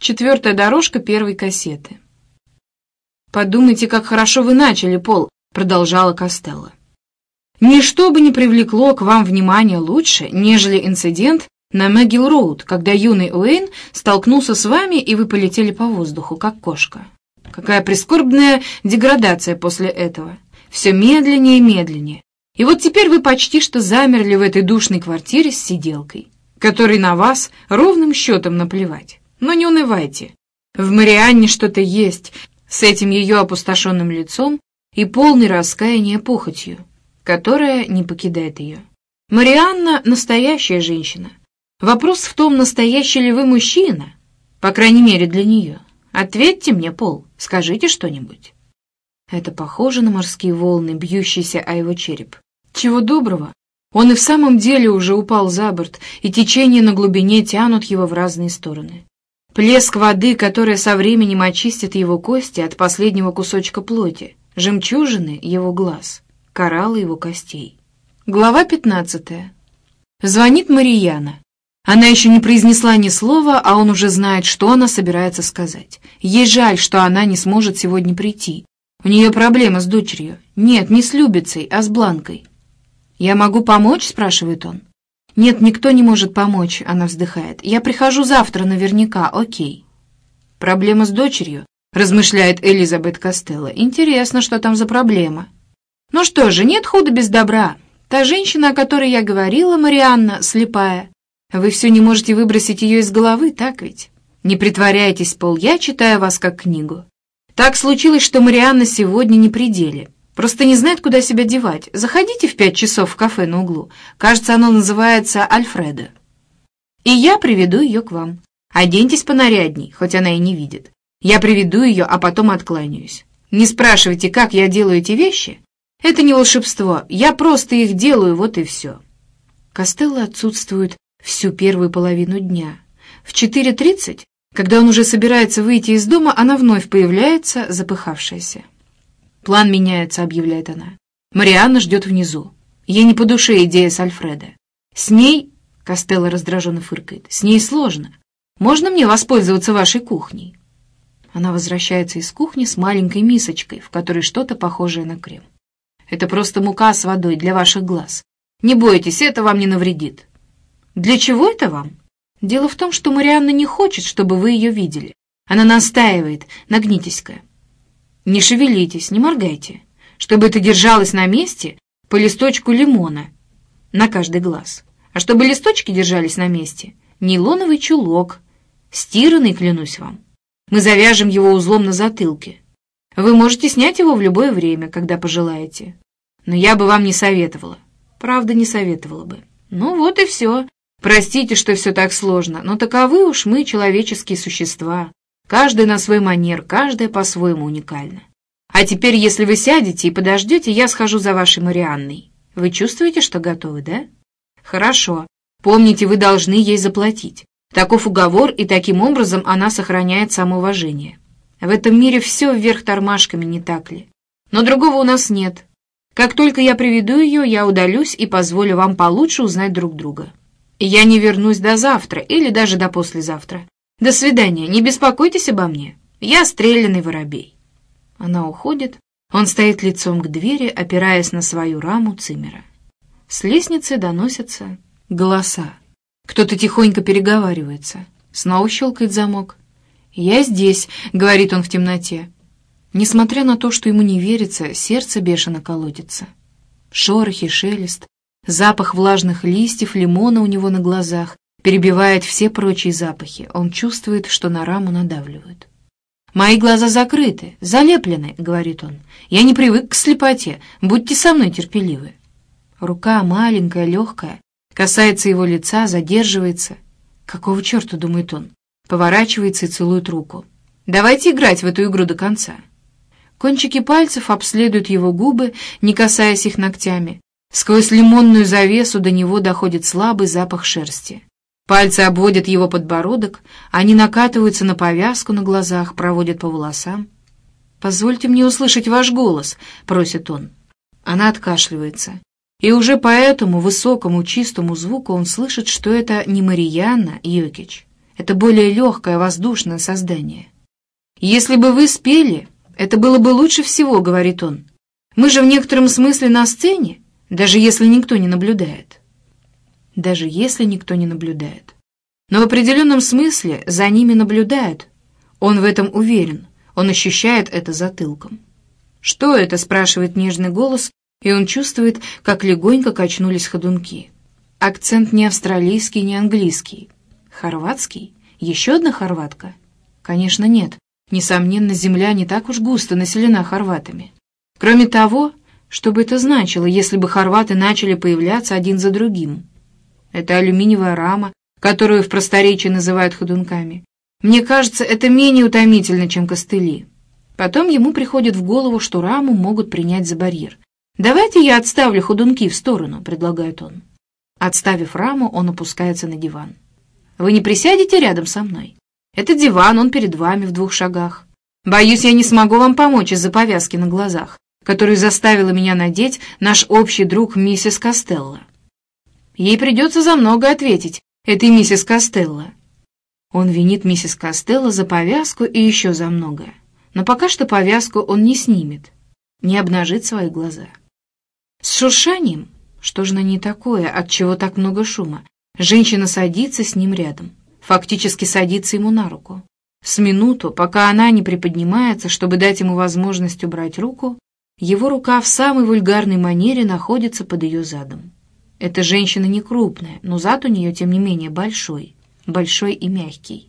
Четвертая дорожка первой кассеты. «Подумайте, как хорошо вы начали, Пол», — продолжала Костелло. «Ничто бы не привлекло к вам внимание лучше, нежели инцидент на Мэггил-Роуд, когда юный Уэйн столкнулся с вами, и вы полетели по воздуху, как кошка. Какая прискорбная деградация после этого. Все медленнее и медленнее. И вот теперь вы почти что замерли в этой душной квартире с сиделкой, которой на вас ровным счетом наплевать. Но не унывайте. В Марианне что-то есть с этим ее опустошенным лицом и полной раскаяния похотью, которая не покидает ее. Марианна — настоящая женщина. Вопрос в том, настоящий ли вы мужчина, по крайней мере для нее. Ответьте мне, Пол, скажите что-нибудь. Это похоже на морские волны, бьющиеся о его череп. Чего доброго, он и в самом деле уже упал за борт, и течения на глубине тянут его в разные стороны. Плеск воды, которая со временем очистит его кости от последнего кусочка плоти, жемчужины его глаз, кораллы его костей. Глава пятнадцатая. Звонит Марияна. Она еще не произнесла ни слова, а он уже знает, что она собирается сказать. Ей жаль, что она не сможет сегодня прийти. У нее проблемы с дочерью. Нет, не с Любицей, а с Бланкой. «Я могу помочь?» — спрашивает он. «Нет, никто не может помочь», — она вздыхает. «Я прихожу завтра наверняка, окей». «Проблема с дочерью», — размышляет Элизабет Костелло. «Интересно, что там за проблема?» «Ну что же, нет худа без добра. Та женщина, о которой я говорила, Марианна, слепая. Вы все не можете выбросить ее из головы, так ведь? Не притворяйтесь, Пол, я читаю вас как книгу. Так случилось, что Марианна сегодня не при деле». Просто не знает, куда себя девать. Заходите в пять часов в кафе на углу. Кажется, оно называется «Альфредо». И я приведу ее к вам. Оденьтесь понарядней, хоть она и не видит. Я приведу ее, а потом откланяюсь. Не спрашивайте, как я делаю эти вещи. Это не волшебство, я просто их делаю, вот и все. Костелло отсутствует всю первую половину дня. В 4.30, когда он уже собирается выйти из дома, она вновь появляется, запыхавшаяся. «План меняется», — объявляет она. «Марианна ждет внизу. Ей не по душе идея с Альфреда. С ней...» — Костелло раздраженно фыркает. «С ней сложно. Можно мне воспользоваться вашей кухней?» Она возвращается из кухни с маленькой мисочкой, в которой что-то похожее на крем. «Это просто мука с водой для ваших глаз. Не бойтесь, это вам не навредит». «Для чего это вам?» «Дело в том, что Марианна не хочет, чтобы вы ее видели. Она настаивает. Нагнитесь-ка». Не шевелитесь, не моргайте, чтобы это держалось на месте по листочку лимона на каждый глаз. А чтобы листочки держались на месте, нейлоновый чулок, стиранный, клянусь вам. Мы завяжем его узлом на затылке. Вы можете снять его в любое время, когда пожелаете. Но я бы вам не советовала. Правда, не советовала бы. Ну вот и все. Простите, что все так сложно, но таковы уж мы, человеческие существа. Каждый на свой манер, каждая по-своему уникальна. А теперь, если вы сядете и подождете, я схожу за вашей Марианной. Вы чувствуете, что готовы, да? Хорошо. Помните, вы должны ей заплатить. Таков уговор, и таким образом она сохраняет самоуважение. В этом мире все вверх тормашками, не так ли? Но другого у нас нет. Как только я приведу ее, я удалюсь и позволю вам получше узнать друг друга. Я не вернусь до завтра или даже до послезавтра. До свидания, не беспокойтесь обо мне. Я стрелянный воробей. Она уходит, он стоит лицом к двери, опираясь на свою раму цимера. С лестницы доносятся голоса. Кто-то тихонько переговаривается. Снова щелкает замок. «Я здесь», — говорит он в темноте. Несмотря на то, что ему не верится, сердце бешено колотится. Шорохи, шелест, запах влажных листьев, лимона у него на глазах, перебивает все прочие запахи. Он чувствует, что на раму надавливают. «Мои глаза закрыты, залеплены», — говорит он. «Я не привык к слепоте. Будьте со мной терпеливы». Рука маленькая, легкая, касается его лица, задерживается. «Какого черта?» — думает он. Поворачивается и целует руку. «Давайте играть в эту игру до конца». Кончики пальцев обследуют его губы, не касаясь их ногтями. Сквозь лимонную завесу до него доходит слабый запах шерсти. Пальцы обводят его подбородок, они накатываются на повязку на глазах, проводят по волосам. «Позвольте мне услышать ваш голос», — просит он. Она откашливается. И уже по этому высокому чистому звуку он слышит, что это не Марияна Йокич. Это более легкое, воздушное создание. «Если бы вы спели, это было бы лучше всего», — говорит он. «Мы же в некотором смысле на сцене, даже если никто не наблюдает». Даже если никто не наблюдает. Но в определенном смысле за ними наблюдают. Он в этом уверен, он ощущает это затылком. «Что это?» — спрашивает нежный голос, и он чувствует, как легонько качнулись ходунки. Акцент не австралийский, не английский. Хорватский? Еще одна хорватка? Конечно, нет. Несомненно, земля не так уж густо населена хорватами. Кроме того, что бы это значило, если бы хорваты начали появляться один за другим? Это алюминиевая рама, которую в просторечии называют ходунками. Мне кажется, это менее утомительно, чем костыли. Потом ему приходит в голову, что раму могут принять за барьер. «Давайте я отставлю ходунки в сторону», — предлагает он. Отставив раму, он опускается на диван. «Вы не присядете рядом со мной? Это диван, он перед вами в двух шагах. Боюсь, я не смогу вам помочь из-за повязки на глазах, которую заставила меня надеть наш общий друг миссис Костелло. Ей придется за многое ответить, этой миссис Костелло». Он винит миссис Костелло за повязку и еще за многое. Но пока что повязку он не снимет, не обнажит свои глаза. С шуршанием, что же на ней такое, от чего так много шума, женщина садится с ним рядом, фактически садится ему на руку. С минуту, пока она не приподнимается, чтобы дать ему возможность убрать руку, его рука в самой вульгарной манере находится под ее задом. Эта женщина не крупная, но зад у нее, тем не менее, большой, большой и мягкий.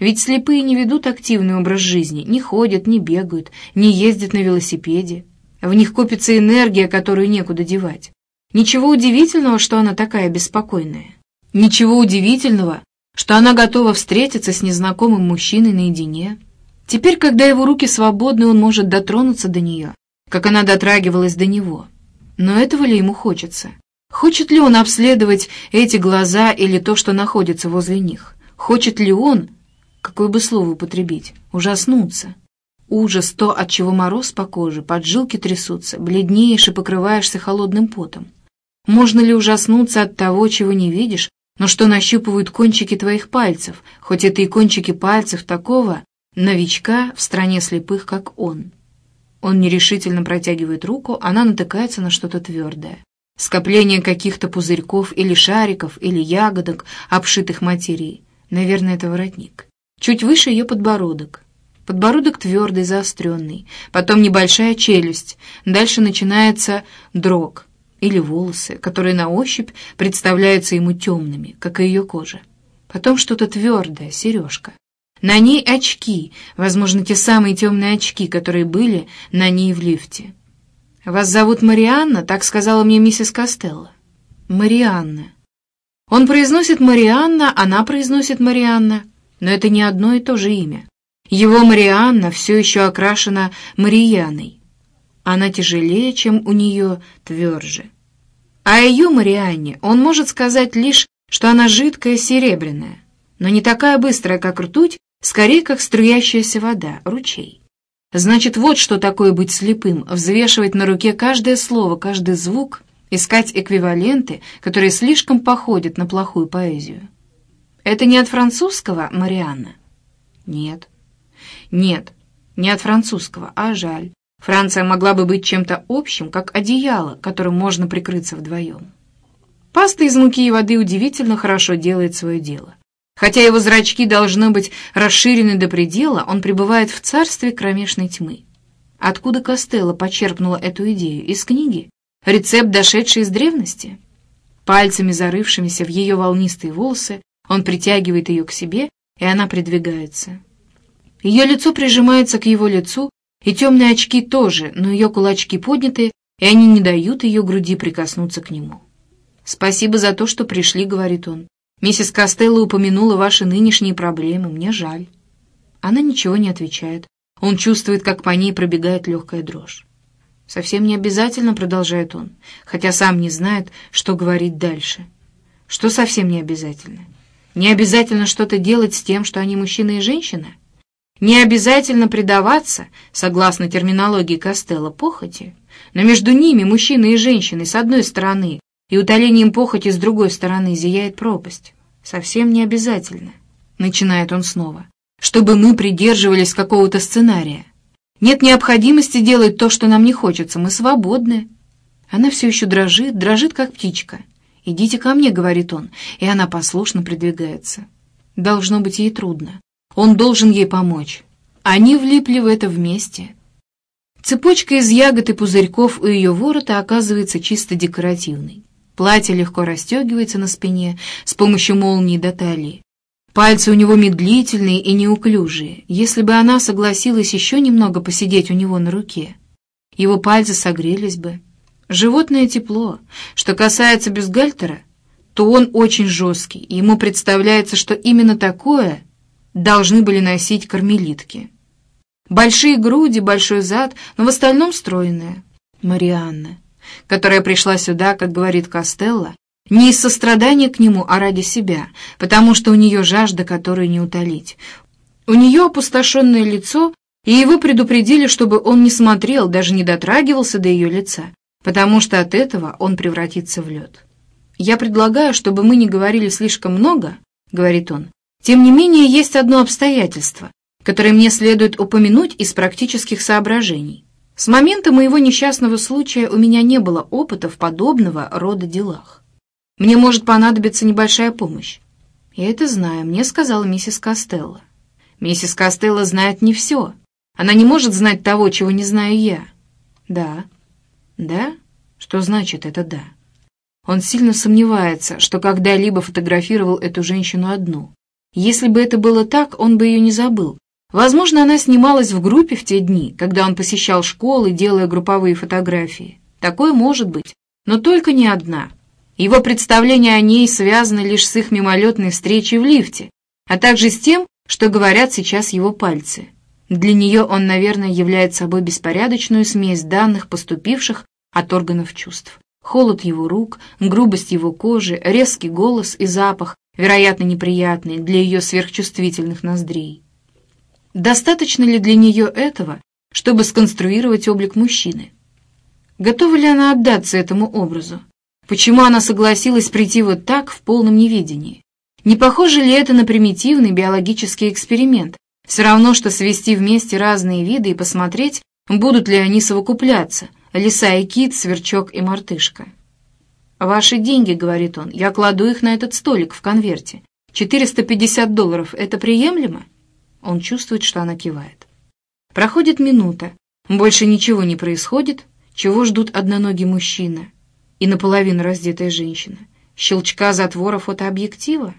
Ведь слепые не ведут активный образ жизни, не ходят, не бегают, не ездят на велосипеде. В них копится энергия, которую некуда девать. Ничего удивительного, что она такая беспокойная. Ничего удивительного, что она готова встретиться с незнакомым мужчиной наедине. Теперь, когда его руки свободны, он может дотронуться до нее, как она дотрагивалась до него. Но этого ли ему хочется? Хочет ли он обследовать эти глаза или то, что находится возле них? Хочет ли он, какое бы слово употребить, ужаснуться? Ужас, то, от чего мороз по коже, поджилки трясутся, бледнеешь и покрываешься холодным потом. Можно ли ужаснуться от того, чего не видишь, но что нащупывают кончики твоих пальцев, хоть это и кончики пальцев такого новичка в стране слепых, как он? Он нерешительно протягивает руку, она натыкается на что-то твердое. Скопление каких-то пузырьков или шариков, или ягодок, обшитых материей. Наверное, это воротник. Чуть выше ее подбородок. Подбородок твердый, заостренный, потом небольшая челюсть, дальше начинается дрог или волосы, которые на ощупь представляются ему темными, как и ее кожа. Потом что-то твердое, сережка. На ней очки, возможно, те самые темные очки, которые были на ней в лифте. «Вас зовут Марианна?» — так сказала мне миссис Костелло. «Марианна». Он произносит «Марианна», она произносит «Марианна», но это не одно и то же имя. Его Марианна все еще окрашена Марияной. Она тяжелее, чем у нее, тверже. А ее Марианне он может сказать лишь, что она жидкая, серебряная, но не такая быстрая, как ртуть, скорее, как струящаяся вода, ручей. Значит, вот что такое быть слепым, взвешивать на руке каждое слово, каждый звук, искать эквиваленты, которые слишком походят на плохую поэзию. Это не от французского, Марианна? Нет. Нет, не от французского, а жаль. Франция могла бы быть чем-то общим, как одеяло, которым можно прикрыться вдвоем. Паста из муки и воды удивительно хорошо делает свое дело. Хотя его зрачки должны быть расширены до предела, он пребывает в царстве кромешной тьмы. Откуда Костелло почерпнула эту идею? Из книги? Рецепт, дошедший из древности? Пальцами, зарывшимися в ее волнистые волосы, он притягивает ее к себе, и она придвигается. Ее лицо прижимается к его лицу, и темные очки тоже, но ее кулачки подняты, и они не дают ее груди прикоснуться к нему. «Спасибо за то, что пришли», — говорит он. «Миссис Костелло упомянула ваши нынешние проблемы. Мне жаль». Она ничего не отвечает. Он чувствует, как по ней пробегает легкая дрожь. «Совсем не обязательно», — продолжает он, хотя сам не знает, что говорить дальше. «Что совсем не обязательно? Не обязательно что-то делать с тем, что они мужчина и женщина?» Не обязательно предаваться, согласно терминологии Костелло, похоти, но между ними, мужчиной и женщиной, с одной стороны, и утолением похоти с другой стороны зияет пропасть. Совсем не обязательно. начинает он снова, чтобы мы придерживались какого-то сценария. Нет необходимости делать то, что нам не хочется, мы свободны. Она все еще дрожит, дрожит, как птичка. «Идите ко мне», — говорит он, и она послушно придвигается. Должно быть ей трудно. Он должен ей помочь. Они влипли в это вместе. Цепочка из ягод и пузырьков у ее ворота оказывается чисто декоративной. Платье легко расстегивается на спине с помощью молнии до талии. Пальцы у него медлительные и неуклюжие. Если бы она согласилась еще немного посидеть у него на руке, его пальцы согрелись бы. Животное тепло. Что касается бюстгальтера, то он очень жесткий, и ему представляется, что именно такое должны были носить кармелитки. Большие груди, большой зад, но в остальном стройная. Марианна, которая пришла сюда, как говорит Костелло, не из сострадания к нему, а ради себя, потому что у нее жажда, которую не утолить. У нее опустошенное лицо, и его предупредили, чтобы он не смотрел, даже не дотрагивался до ее лица, потому что от этого он превратится в лед. «Я предлагаю, чтобы мы не говорили слишком много», — говорит он. «Тем не менее, есть одно обстоятельство, которое мне следует упомянуть из практических соображений. С момента моего несчастного случая у меня не было опыта в подобного рода делах. Мне может понадобиться небольшая помощь. Я это знаю, мне сказала миссис Костелло. Миссис Костелло знает не все. Она не может знать того, чего не знаю я. Да. Да? Что значит это «да»? Он сильно сомневается, что когда-либо фотографировал эту женщину одну. Если бы это было так, он бы ее не забыл. Возможно, она снималась в группе в те дни, когда он посещал школы, делая групповые фотографии. Такое может быть, но только не одна. Его представления о ней связаны лишь с их мимолетной встречей в лифте, а также с тем, что говорят сейчас его пальцы. Для нее он, наверное, является собой беспорядочную смесь данных, поступивших от органов чувств. Холод его рук, грубость его кожи, резкий голос и запах, вероятно, неприятный для ее сверхчувствительных ноздрей. Достаточно ли для нее этого, чтобы сконструировать облик мужчины? Готова ли она отдаться этому образу? Почему она согласилась прийти вот так, в полном неведении? Не похоже ли это на примитивный биологический эксперимент? Все равно, что свести вместе разные виды и посмотреть, будут ли они совокупляться, лиса и кит, сверчок и мартышка. «Ваши деньги», — говорит он, — «я кладу их на этот столик в конверте. 450 долларов — это приемлемо?» Он чувствует, что она кивает. Проходит минута, больше ничего не происходит, чего ждут одноногий мужчина — и наполовину раздетая женщина, щелчка затвора фотообъектива,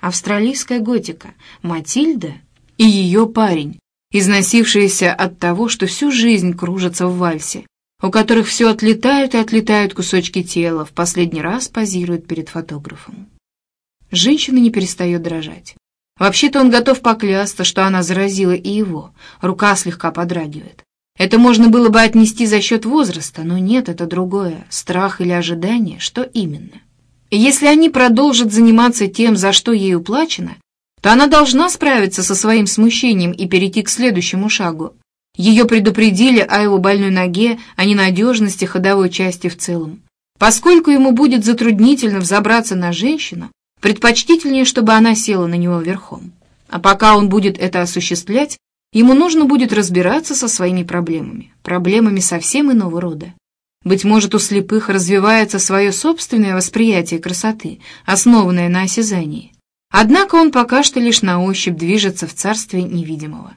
австралийская готика, Матильда и ее парень, износившиеся от того, что всю жизнь кружатся в вальсе, у которых все отлетают и отлетают кусочки тела, в последний раз позируют перед фотографом. Женщина не перестает дрожать. Вообще-то он готов поклясться, что она заразила и его, рука слегка подрагивает. Это можно было бы отнести за счет возраста, но нет, это другое. Страх или ожидание, что именно? Если они продолжат заниматься тем, за что ей уплачено, то она должна справиться со своим смущением и перейти к следующему шагу. Ее предупредили о его больной ноге, о ненадежности ходовой части в целом. Поскольку ему будет затруднительно взобраться на женщину, предпочтительнее, чтобы она села на него верхом. А пока он будет это осуществлять, Ему нужно будет разбираться со своими проблемами, проблемами совсем иного рода. Быть может, у слепых развивается свое собственное восприятие красоты, основанное на осязании. Однако он пока что лишь на ощупь движется в царстве невидимого.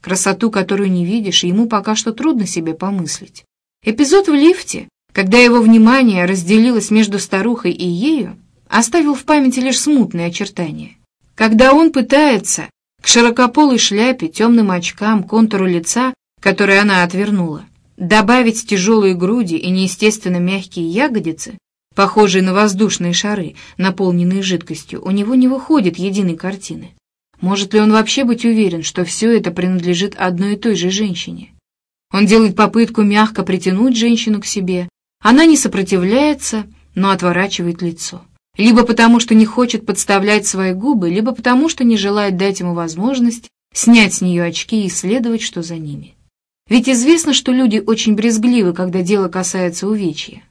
Красоту, которую не видишь, ему пока что трудно себе помыслить. Эпизод в лифте, когда его внимание разделилось между старухой и ею, оставил в памяти лишь смутные очертания. Когда он пытается к широкополой шляпе, темным очкам, контуру лица, который она отвернула, добавить тяжелые груди и неестественно мягкие ягодицы, похожие на воздушные шары, наполненные жидкостью, у него не выходит единой картины. Может ли он вообще быть уверен, что все это принадлежит одной и той же женщине? Он делает попытку мягко притянуть женщину к себе. Она не сопротивляется, но отворачивает лицо либо потому, что не хочет подставлять свои губы, либо потому, что не желает дать ему возможность снять с нее очки и исследовать, что за ними. Ведь известно, что люди очень брезгливы, когда дело касается увечья.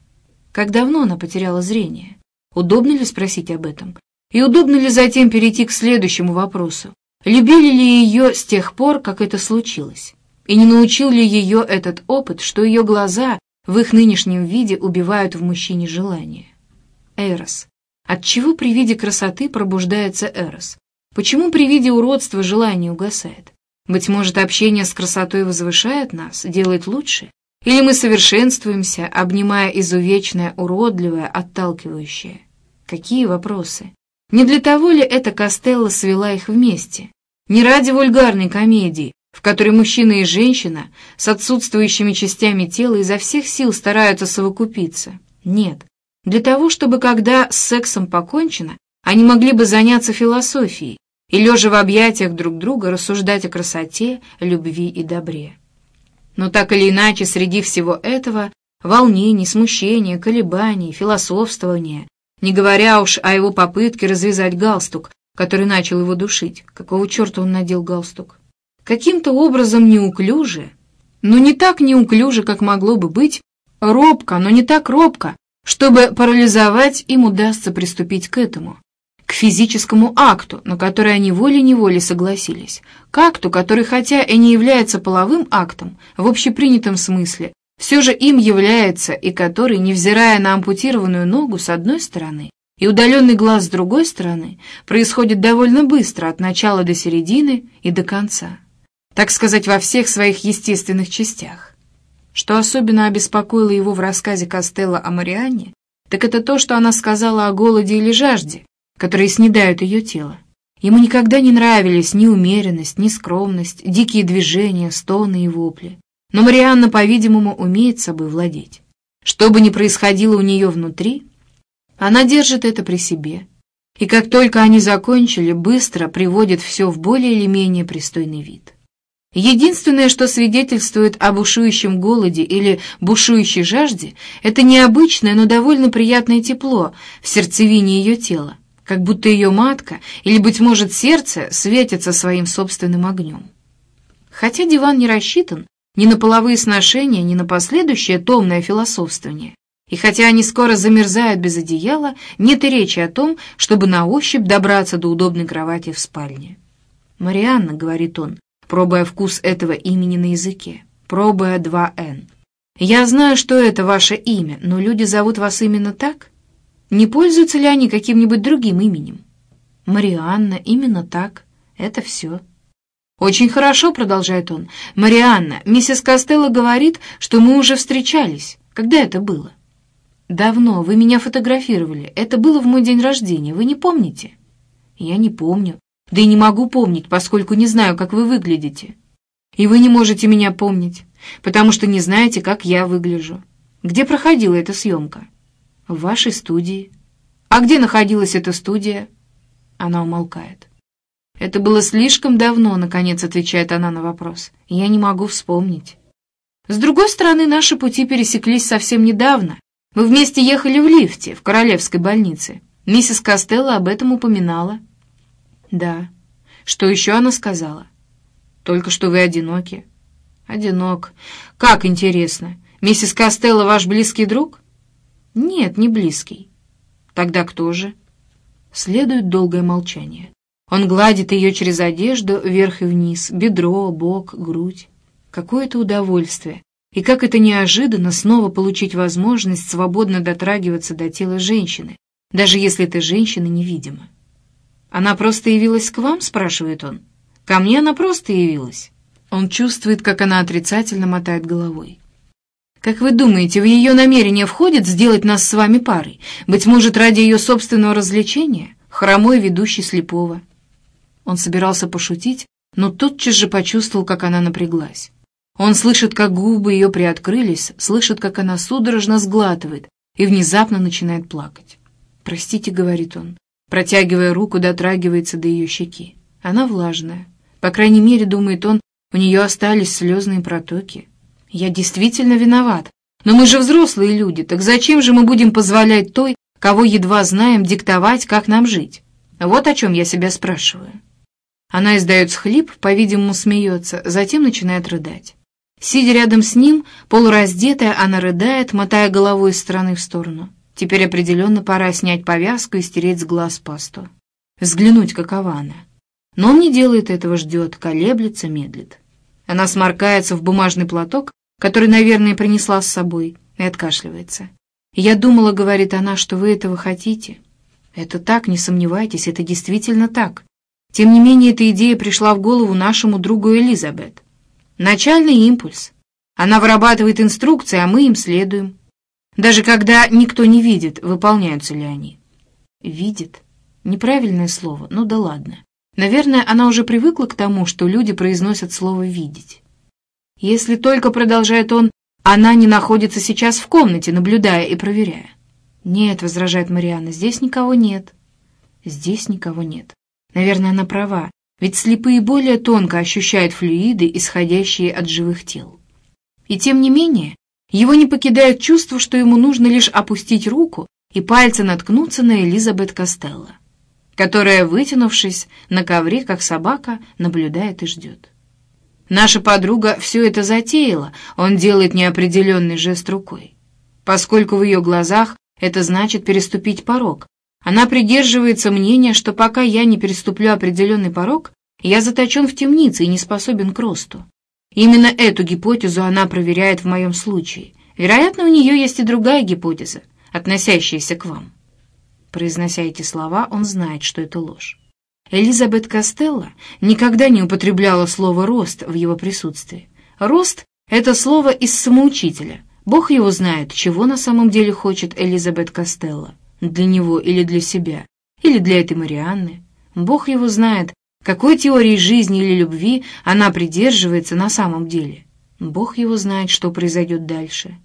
Как давно она потеряла зрение? Удобно ли спросить об этом? И удобно ли затем перейти к следующему вопросу? Любили ли ее с тех пор, как это случилось? И не научил ли ее этот опыт, что ее глаза в их нынешнем виде убивают в мужчине желание? Эрос. Отчего при виде красоты пробуждается Эрос? Почему при виде уродства желание угасает? Быть может, общение с красотой возвышает нас, делает лучше? Или мы совершенствуемся, обнимая изувечное, уродливое, отталкивающее? Какие вопросы? Не для того ли эта Костелла свела их вместе? Не ради вульгарной комедии, в которой мужчина и женщина с отсутствующими частями тела изо всех сил стараются совокупиться? Нет. Для того, чтобы, когда с сексом покончено, они могли бы заняться философией и, лежа в объятиях друг друга, рассуждать о красоте, любви и добре. Но так или иначе, среди всего этого волнений, смущения, колебаний, философствования, не говоря уж о его попытке развязать галстук, который начал его душить. Какого черта он надел галстук? Каким-то образом неуклюже, но не так неуклюже, как могло бы быть, робко, но не так робко, чтобы парализовать, им удастся приступить к этому, к физическому акту, на который они волей-неволей согласились, к акту, который хотя и не является половым актом в общепринятом смысле, все же им является и который, невзирая на ампутированную ногу с одной стороны и удаленный глаз с другой стороны, происходит довольно быстро от начала до середины и до конца, так сказать, во всех своих естественных частях. Что особенно обеспокоило его в рассказе Костелло о Марианне, так это то, что она сказала о голоде или жажде, которые снедают ее тело. Ему никогда не нравились ни умеренность, ни скромность, дикие движения, стоны и вопли. Но Марианна, по-видимому, умеет собой владеть. Что бы ни происходило у нее внутри, она держит это при себе. И как только они закончили, быстро приводит все в более или менее пристойный вид. Единственное, что свидетельствует о бушующем голоде или бушующей жажде, это необычное, но довольно приятное тепло в сердцевине ее тела, как будто ее матка или, быть может, сердце светятся своим собственным огнем. Хотя диван не рассчитан ни на половые сношения, ни на последующее томное философствование, и хотя они скоро замерзают без одеяла, нет и речи о том, чтобы на ощупь добраться до удобной кровати в спальне. «Марианна», — говорит он, пробуя вкус этого имени на языке, пробуя два «Н». «Я знаю, что это ваше имя, но люди зовут вас именно так? Не пользуются ли они каким-нибудь другим именем?» «Марианна, именно так. Это все». «Очень хорошо», — продолжает он. «Марианна, миссис Костелло говорит, что мы уже встречались. Когда это было?» «Давно. Вы меня фотографировали. Это было в мой день рождения. Вы не помните?» «Я не помню. Да и не могу помнить, поскольку не знаю, как вы выглядите. И вы не можете меня помнить, потому что не знаете, как я выгляжу. Где проходила эта съемка? В вашей студии. А где находилась эта студия? Она умолкает. Это было слишком давно, наконец отвечает она на вопрос. Я не могу вспомнить. С другой стороны, наши пути пересеклись совсем недавно. Мы вместе ехали в лифте в Королевской больнице. Миссис Костелло об этом упоминала. «Да. Что еще она сказала?» «Только что вы одиноки». «Одинок. Как интересно. Миссис Костелло ваш близкий друг?» «Нет, не близкий». «Тогда кто же?» Следует долгое молчание. Он гладит ее через одежду вверх и вниз, бедро, бок, грудь. Какое-то удовольствие. И как это неожиданно снова получить возможность свободно дотрагиваться до тела женщины, даже если эта женщина невидима. «Она просто явилась к вам?» — спрашивает он. «Ко мне она просто явилась». Он чувствует, как она отрицательно мотает головой. «Как вы думаете, в ее намерение входит сделать нас с вами парой? Быть может, ради ее собственного развлечения? Хромой ведущий слепого». Он собирался пошутить, но тотчас же почувствовал, как она напряглась. Он слышит, как губы ее приоткрылись, слышит, как она судорожно сглатывает и внезапно начинает плакать. «Простите», — говорит он, Протягивая руку, дотрагивается до ее щеки. Она влажная. По крайней мере, думает он, у нее остались слезные протоки. Я действительно виноват. Но мы же взрослые люди, так зачем же мы будем позволять той, кого едва знаем, диктовать, как нам жить? Вот о чем я себя спрашиваю. Она издает схлип, по-видимому, смеется, затем начинает рыдать. Сидя рядом с ним, полураздетая, она рыдает, мотая головой из стороны в сторону. Теперь определенно пора снять повязку и стереть с глаз пасту. взглянуть, какова она. Но он не делает этого, ждет, колеблется, медлит. Она сморкается в бумажный платок, который, наверное, принесла с собой, и откашливается. «Я думала, — говорит она, — что вы этого хотите. Это так, не сомневайтесь, это действительно так. Тем не менее, эта идея пришла в голову нашему другу Элизабет. Начальный импульс. Она вырабатывает инструкции, а мы им следуем. Даже когда никто не видит, выполняются ли они. Видит. Неправильное слово, ну да ладно. Наверное, она уже привыкла к тому, что люди произносят слово «видеть». Если только, продолжает он, она не находится сейчас в комнате, наблюдая и проверяя. «Нет», — возражает Марианна, — «здесь никого нет». «Здесь никого нет». Наверное, она права, ведь слепые более тонко ощущают флюиды, исходящие от живых тел. И тем не менее, его не покидает чувство, что ему нужно лишь опустить руку и пальцы наткнуться на Элизабет Костелло, которая, вытянувшись на ковре, как собака, наблюдает и ждет. Наша подруга все это затеяла, он делает неопределенный жест рукой. Поскольку в ее глазах это значит переступить порог. Она придерживается мнения, что пока я не переступлю определенный порог, я заточен в темнице и не способен к росту. Именно эту гипотезу она проверяет в моем случае. Вероятно, у нее есть и другая гипотеза, относящаяся к вам. Произнося эти слова, он знает, что это ложь. Элизабет Костелло никогда не употребляла слово «рост» в его присутствии. «Рост» — это слово из самоучителя, Бог его знает, чего на самом деле хочет Элизабет Костелло. Для него или для себя, или для этой Марианны. Бог его знает, какой теории жизни или любви она придерживается на самом деле. Бог его знает, что произойдет дальше.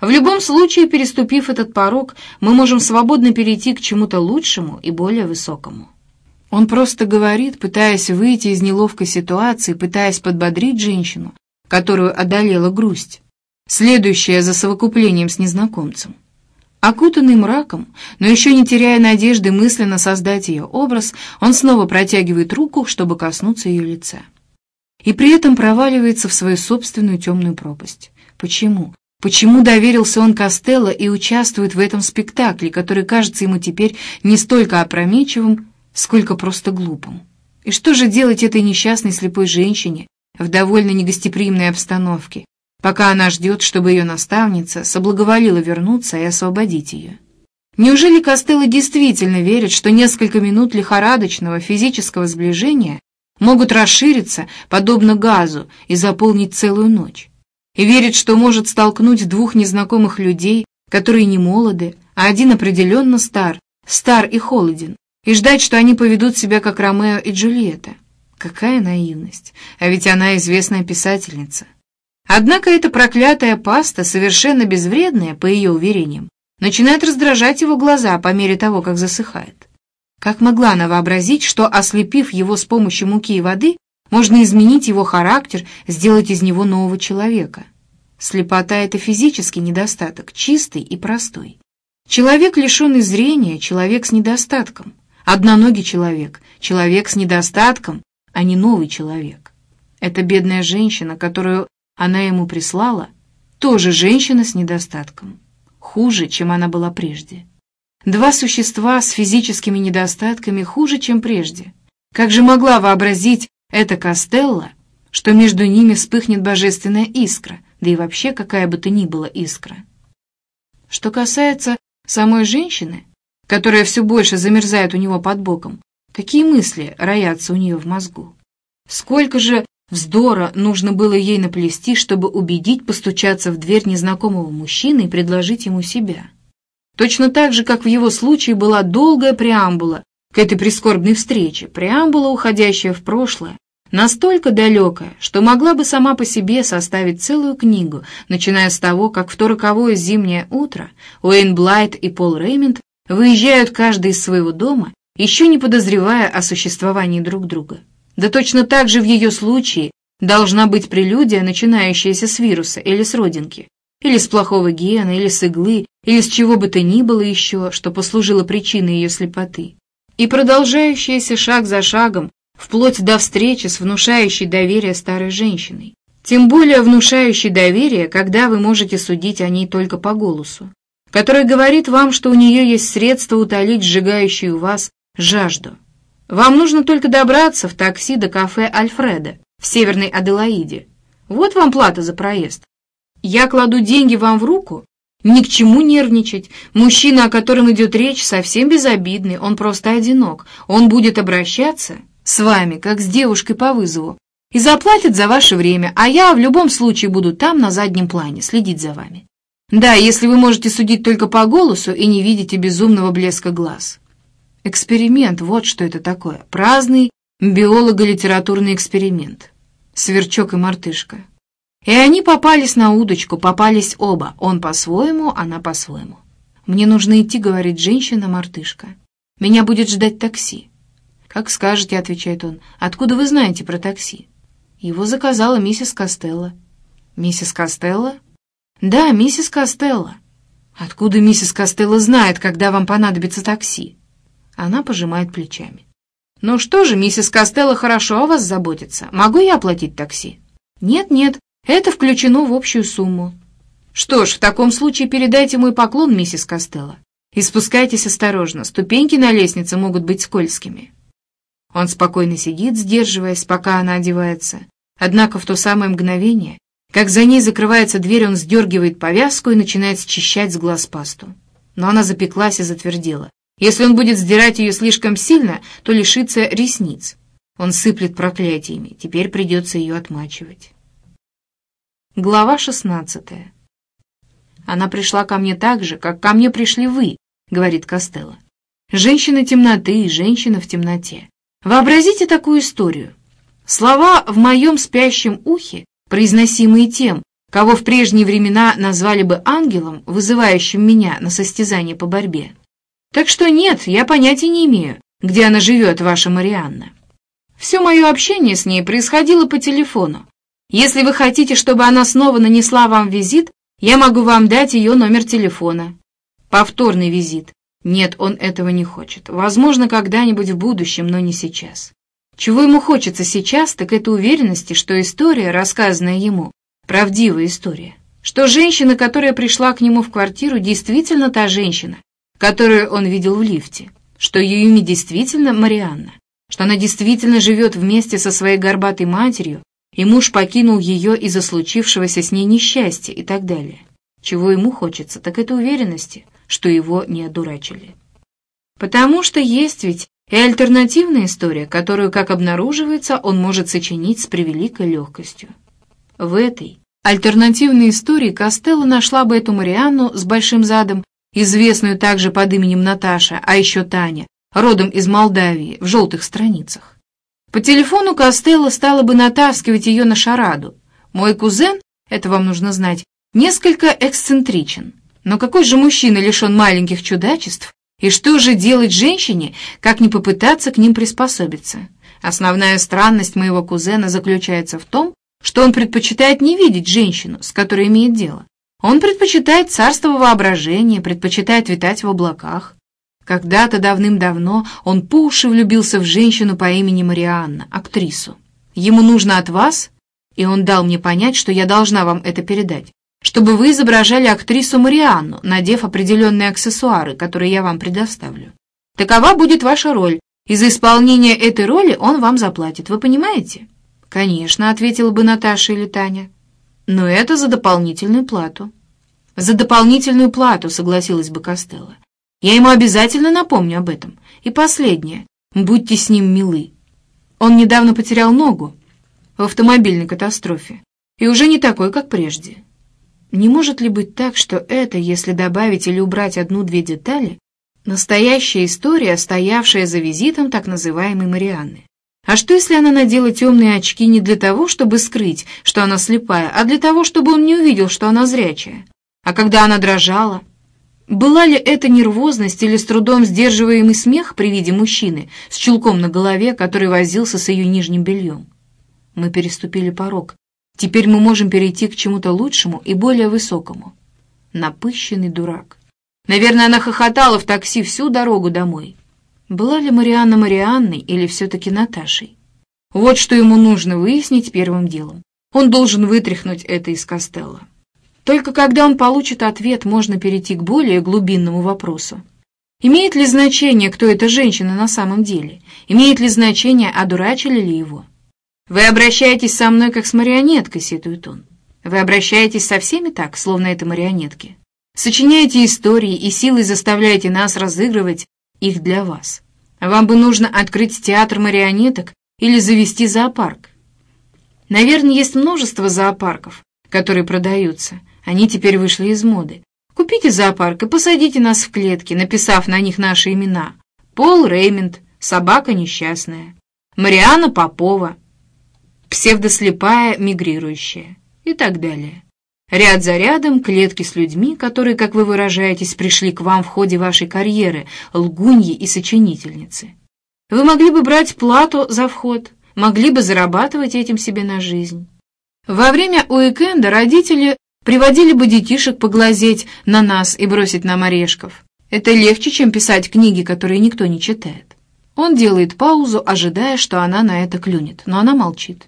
В любом случае, переступив этот порог, мы можем свободно перейти к чему-то лучшему и более высокому. Он просто говорит, пытаясь выйти из неловкой ситуации, пытаясь подбодрить женщину, которую одолела грусть следующая за совокуплением с незнакомцем. Окутанный мраком, но еще не теряя надежды мысленно создать ее образ, он снова протягивает руку, чтобы коснуться ее лица. И при этом проваливается в свою собственную темную пропасть. Почему? Почему доверился он Костелло и участвует в этом спектакле, который кажется ему теперь не столько опрометчивым, сколько просто глупым? И что же делать этой несчастной слепой женщине в довольно негостеприимной обстановке, пока она ждет, чтобы ее наставница соблаговолила вернуться и освободить ее. Неужели Костелло действительно верит, что несколько минут лихорадочного физического сближения могут расшириться, подобно газу, и заполнить целую ночь? И верит, что может столкнуть двух незнакомых людей, которые не молоды, а один определенно стар, стар и холоден, и ждать, что они поведут себя как Ромео и Джульетта? Какая наивность! А ведь она известная писательница. Однако эта проклятая паста, совершенно безвредная, по ее уверениям, начинает раздражать его глаза по мере того, как засыхает. Как могла она вообразить, что, ослепив его с помощью муки и воды, можно изменить его характер, сделать из него нового человека? Слепота — это физический недостаток, чистый и простой. Человек, лишенный зрения, человек с недостатком. Одноногий человек, человек с недостатком, а не новый человек. Это бедная женщина, которую она ему прислала, тоже женщина с недостатком, хуже, чем она была прежде. Два существа с физическими недостатками хуже, чем прежде. Как же могла вообразить эта Костелла, что между ними вспыхнет божественная искра, да и вообще какая бы то ни была искра? Что касается самой женщины, которая все больше замерзает у него под боком, какие мысли роятся у нее в мозгу? Сколько же Вздора нужно было ей наплести, чтобы убедить постучаться в дверь незнакомого мужчины и предложить ему себя. Точно так же, как в его случае была долгая преамбула к этой прискорбной встрече, преамбула, уходящая в прошлое, настолько далекая, что могла бы сама по себе составить целую книгу, начиная с того, как в то роковое зимнее утро Уэйн Блайт и Пол Реймонд выезжают каждый из своего дома, еще не подозревая о существовании друг друга. Да точно так же в ее случае должна быть прелюдия, начинающаяся с вируса или с родинки, или с плохого гена, или с иглы, или с чего бы то ни было еще, что послужило причиной ее слепоты, и продолжающаяся шаг за шагом, вплоть до встречи с внушающей доверие старой женщиной. Тем более внушающей доверие, когда вы можете судить о ней только по голосу, который говорит вам, что у нее есть средства утолить сжигающую вас жажду. Вам нужно только добраться в такси до кафе «Альфреда» в Северной Аделаиде. Вот вам плата за проезд. Я кладу деньги вам в руку. Ни к чему нервничать. Мужчина, о котором идет речь, совсем безобидный, он просто одинок. Он будет обращаться с вами, как с девушкой по вызову, и заплатит за ваше время, а я в любом случае буду там на заднем плане, следить за вами. Да, если вы можете судить только по голосу и не видите безумного блеска глаз. Эксперимент, вот что это такое. Праздный биолого-литературный эксперимент. Сверчок и мартышка. И они попались на удочку, попались оба. Он по-своему, она по-своему. «Мне нужно идти», — говорит женщина-мартышка. «Меня будет ждать такси». «Как скажете», — отвечает он. «Откуда вы знаете про такси?» Его заказала миссис Костелло. «Миссис Костелло?» «Да, миссис Костелло». «Откуда миссис Костелло знает, когда вам понадобится такси?» Она пожимает плечами. «Ну что же, миссис Костелло хорошо о вас заботится. Могу я оплатить такси?» «Нет-нет, это включено в общую сумму». «Что ж, в таком случае передайте мой поклон, миссис Костелло. И спускайтесь осторожно, ступеньки на лестнице могут быть скользкими». Он спокойно сидит, сдерживаясь, пока она одевается. Однако в то самое мгновение, как за ней закрывается дверь, он сдергивает повязку и начинает счищать с глаз пасту. Но она запеклась и затвердела. Если он будет сдирать ее слишком сильно, то лишится ресниц. Он сыплет проклятиями. Теперь придется ее отмачивать. Глава шестнадцатая. «Она пришла ко мне так же, как ко мне пришли вы», — говорит Костелло. «Женщина темноты и женщина в темноте. Вообразите такую историю. Слова в моем спящем ухе, произносимые тем, кого в прежние времена назвали бы ангелом, вызывающим меня на состязание по борьбе. Так что нет, я понятия не имею, где она живет, ваша Марианна. Все мое общение с ней происходило по телефону. Если вы хотите, чтобы она снова нанесла вам визит, я могу вам дать ее номер телефона. Повторный визит. Нет, он этого не хочет. Возможно, когда-нибудь в будущем, но не сейчас. Чего ему хочется сейчас, так это уверенности, что история, рассказанная ему, правдивая история. Что женщина, которая пришла к нему в квартиру, действительно та женщина, которую он видел в лифте. Что имя действительно Марианна. Что она действительно живет вместе со своей горбатой матерью, и муж покинул ее из-за случившегося с ней несчастья и так далее. Чего ему хочется, так это уверенности, что его не одурачили. Потому что есть ведь и альтернативная история, которую, как обнаруживается, он может сочинить с превеликой легкостью. В этой альтернативной истории Костелло нашла бы эту Марианну с большим задом, известную также под именем Наташа, а еще Таня, родом из Молдавии, в желтых страницах. По телефону Костелло стала бы натаскивать ее на шараду. Мой кузен, это вам нужно знать, несколько эксцентричен. Но какой же мужчина лишен маленьких чудачеств, и что же делать женщине, как не попытаться к ним приспособиться? Основная странность моего кузена заключается в том, что он предпочитает не видеть женщину, с которой имеет дело. Он предпочитает царство воображения, предпочитает витать в облаках. Когда-то давным-давно он по уши влюбился в женщину по имени Марианна, актрису. Ему нужно от вас, и он дал мне понять, что я должна вам это передать, чтобы вы изображали актрису Марианну, надев определенные аксессуары, которые я вам предоставлю. Такова будет ваша роль, и за исполнение этой роли он вам заплатит, вы понимаете? Конечно, ответила бы Наташа или Таня. Но это за дополнительную плату. За дополнительную плату, согласилась бы Костелло. Я ему обязательно напомню об этом. И последнее. Будьте с ним милы. Он недавно потерял ногу в автомобильной катастрофе и уже не такой, как прежде. Не может ли быть так, что это, если добавить или убрать одну-две детали, настоящая история, стоявшая за визитом так называемой Марианны? А что, если она надела темные очки не для того, чтобы скрыть, что она слепая, а для того, чтобы он не увидел, что она зрячая? А когда она дрожала? Была ли это нервозность или с трудом сдерживаемый смех при виде мужчины с чулком на голове, который возился с ее нижним бельем? Мы переступили порог, Теперь мы можем перейти к чему-то лучшему и более высокому. Напыщенный дурак. Наверное, она хохотала в такси всю дорогу домой. Была ли Марианна Марианной или все-таки Наташей? Вот что ему нужно выяснить первым делом. Он должен вытряхнуть это из Костелла. Только когда он получит ответ, можно перейти к более глубинному вопросу. Имеет ли значение, кто эта женщина на самом деле? Имеет ли значение, одурачили ли его? «Вы обращаетесь со мной, как с марионеткой», — сетует он. «Вы обращаетесь со всеми так, словно это марионетки. Сочиняете истории и силой заставляете нас разыгрывать их для вас. Вам бы нужно открыть театр марионеток или завести зоопарк. Наверное, есть множество зоопарков, которые продаются. Они теперь вышли из моды. Купите зоопарк и посадите нас в клетки, написав на них наши имена. Пол Реймонд, собака несчастная. Мариана Попова, псевдослепая мигрирующая и так далее. Ряд за рядом клетки с людьми, которые, как вы выражаетесь, пришли к вам в ходе вашей карьеры, лгуньи и сочинительницы. Вы могли бы брать плату за вход, могли бы зарабатывать этим себе на жизнь. Во время уикенда родители приводили бы детишек поглазеть на нас и бросить нам орешков. Это легче, чем писать книги, которые никто не читает. Он делает паузу, ожидая, что она на это клюнет, но она молчит.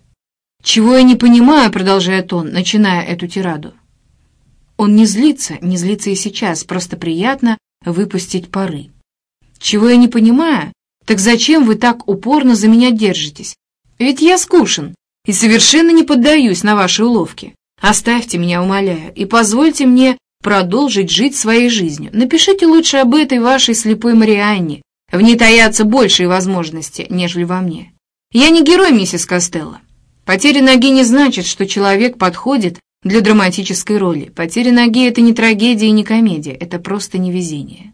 «Чего я не понимаю», — продолжает он, начиная эту тираду. Он не злится, не злится и сейчас, просто приятно выпустить пары. «Чего я не понимаю? Так зачем вы так упорно за меня держитесь? Ведь я скушен и совершенно не поддаюсь на ваши уловки. Оставьте меня, умоляю, и позвольте мне продолжить жить своей жизнью. Напишите лучше об этой вашей слепой Марианне. В ней таятся большие возможности, нежели во мне. Я не герой, миссис Костелло. Потеря ноги не значит, что человек подходит для драматической роли. Потеря ноги — это не трагедия и не комедия, это просто невезение.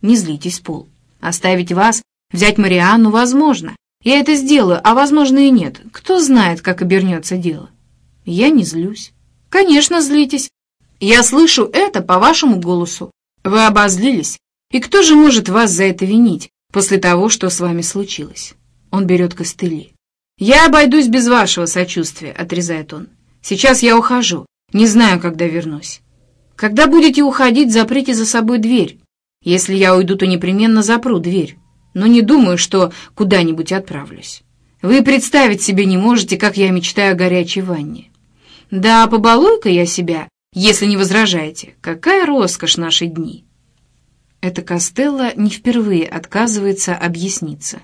Не злитесь, Пол. Оставить вас, взять Марианну возможно. Я это сделаю, а возможно и нет. Кто знает, как обернется дело. Я не злюсь. Конечно, злитесь. Я слышу это по вашему голосу. Вы обозлились. И кто же может вас за это винить после того, что с вами случилось? Он берет костыли. «Я обойдусь без вашего сочувствия», — отрезает он. «Сейчас я ухожу. Не знаю, когда вернусь. Когда будете уходить, заприте за собой дверь. Если я уйду, то непременно запру дверь. Но не думаю, что куда-нибудь отправлюсь. Вы представить себе не можете, как я мечтаю о горячей ванне. Да, побалуй-ка я себя, если не возражаете. Какая роскошь наши дни!» Это Костелло не впервые отказывается объясниться.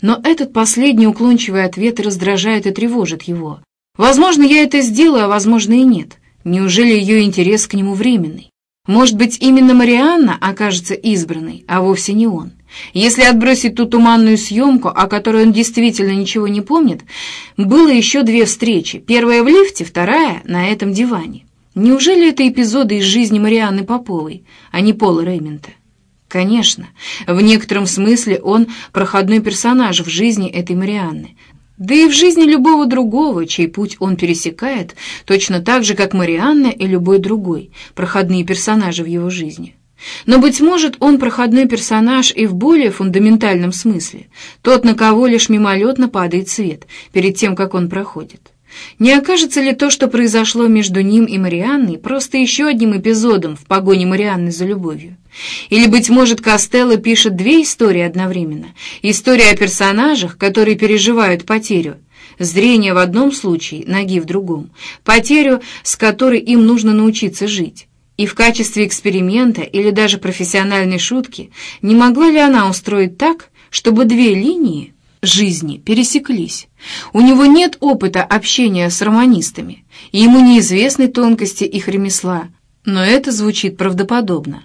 Но этот последний уклончивый ответ раздражает и тревожит его. Возможно, я это сделаю, а возможно и нет. Неужели ее интерес к нему временный? Может быть, именно Марианна окажется избранной, а вовсе не он. Если отбросить ту туманную съемку, о которой он действительно ничего не помнит, было еще две встречи. Первая в лифте, вторая на этом диване. Неужели это эпизоды из жизни Марианны Поповой, а не Пола Реймента? Конечно, в некотором смысле он проходной персонаж в жизни этой Марианны, да и в жизни любого другого, чей путь он пересекает, точно так же, как Марианна и любой другой, проходные персонажи в его жизни. Но, быть может, он проходной персонаж и в более фундаментальном смысле, тот, на кого лишь мимолетно падает свет перед тем, как он проходит. Не окажется ли то, что произошло между ним и Марианной, просто еще одним эпизодом в погоне Марианны за любовью? Или, быть может, Костелло пишет две истории одновременно? История о персонажах, которые переживают потерю, зрение в одном случае, ноги в другом, потерю, с которой им нужно научиться жить. И в качестве эксперимента или даже профессиональной шутки не могла ли она устроить так, чтобы две линии жизни пересеклись. У него нет опыта общения с романистами, и ему неизвестны тонкости их ремесла, но это звучит правдоподобно.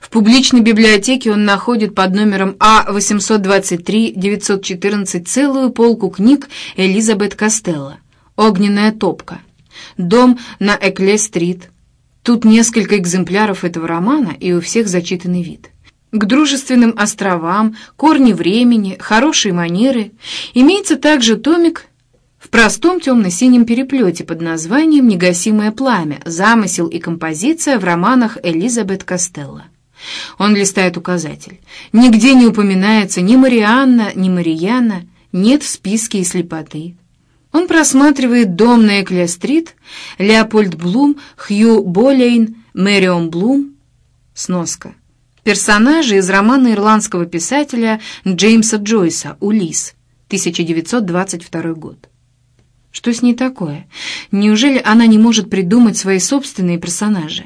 В публичной библиотеке он находит под номером А-823-914 целую полку книг Элизабет Костелло «Огненная топка», «Дом на Экле-стрит». Тут несколько экземпляров этого романа, и у всех зачитанный вид к дружественным островам, корни времени, хорошие манеры. Имеется также томик в простом темно-синем переплете под названием «Негасимое пламя. Замысел и композиция» в романах Элизабет Костелло. Он листает указатель. Нигде не упоминается ни Марианна, ни Марияна, нет в списке и слепоты. Он просматривает дом на Экле-стрит, Леопольд Блум, Хью Болейн, Мэрион Блум, сноска персонажи из романа ирландского писателя Джеймса Джойса «Улис», 1922 год. Что с ней такое? Неужели она не может придумать свои собственные персонажи?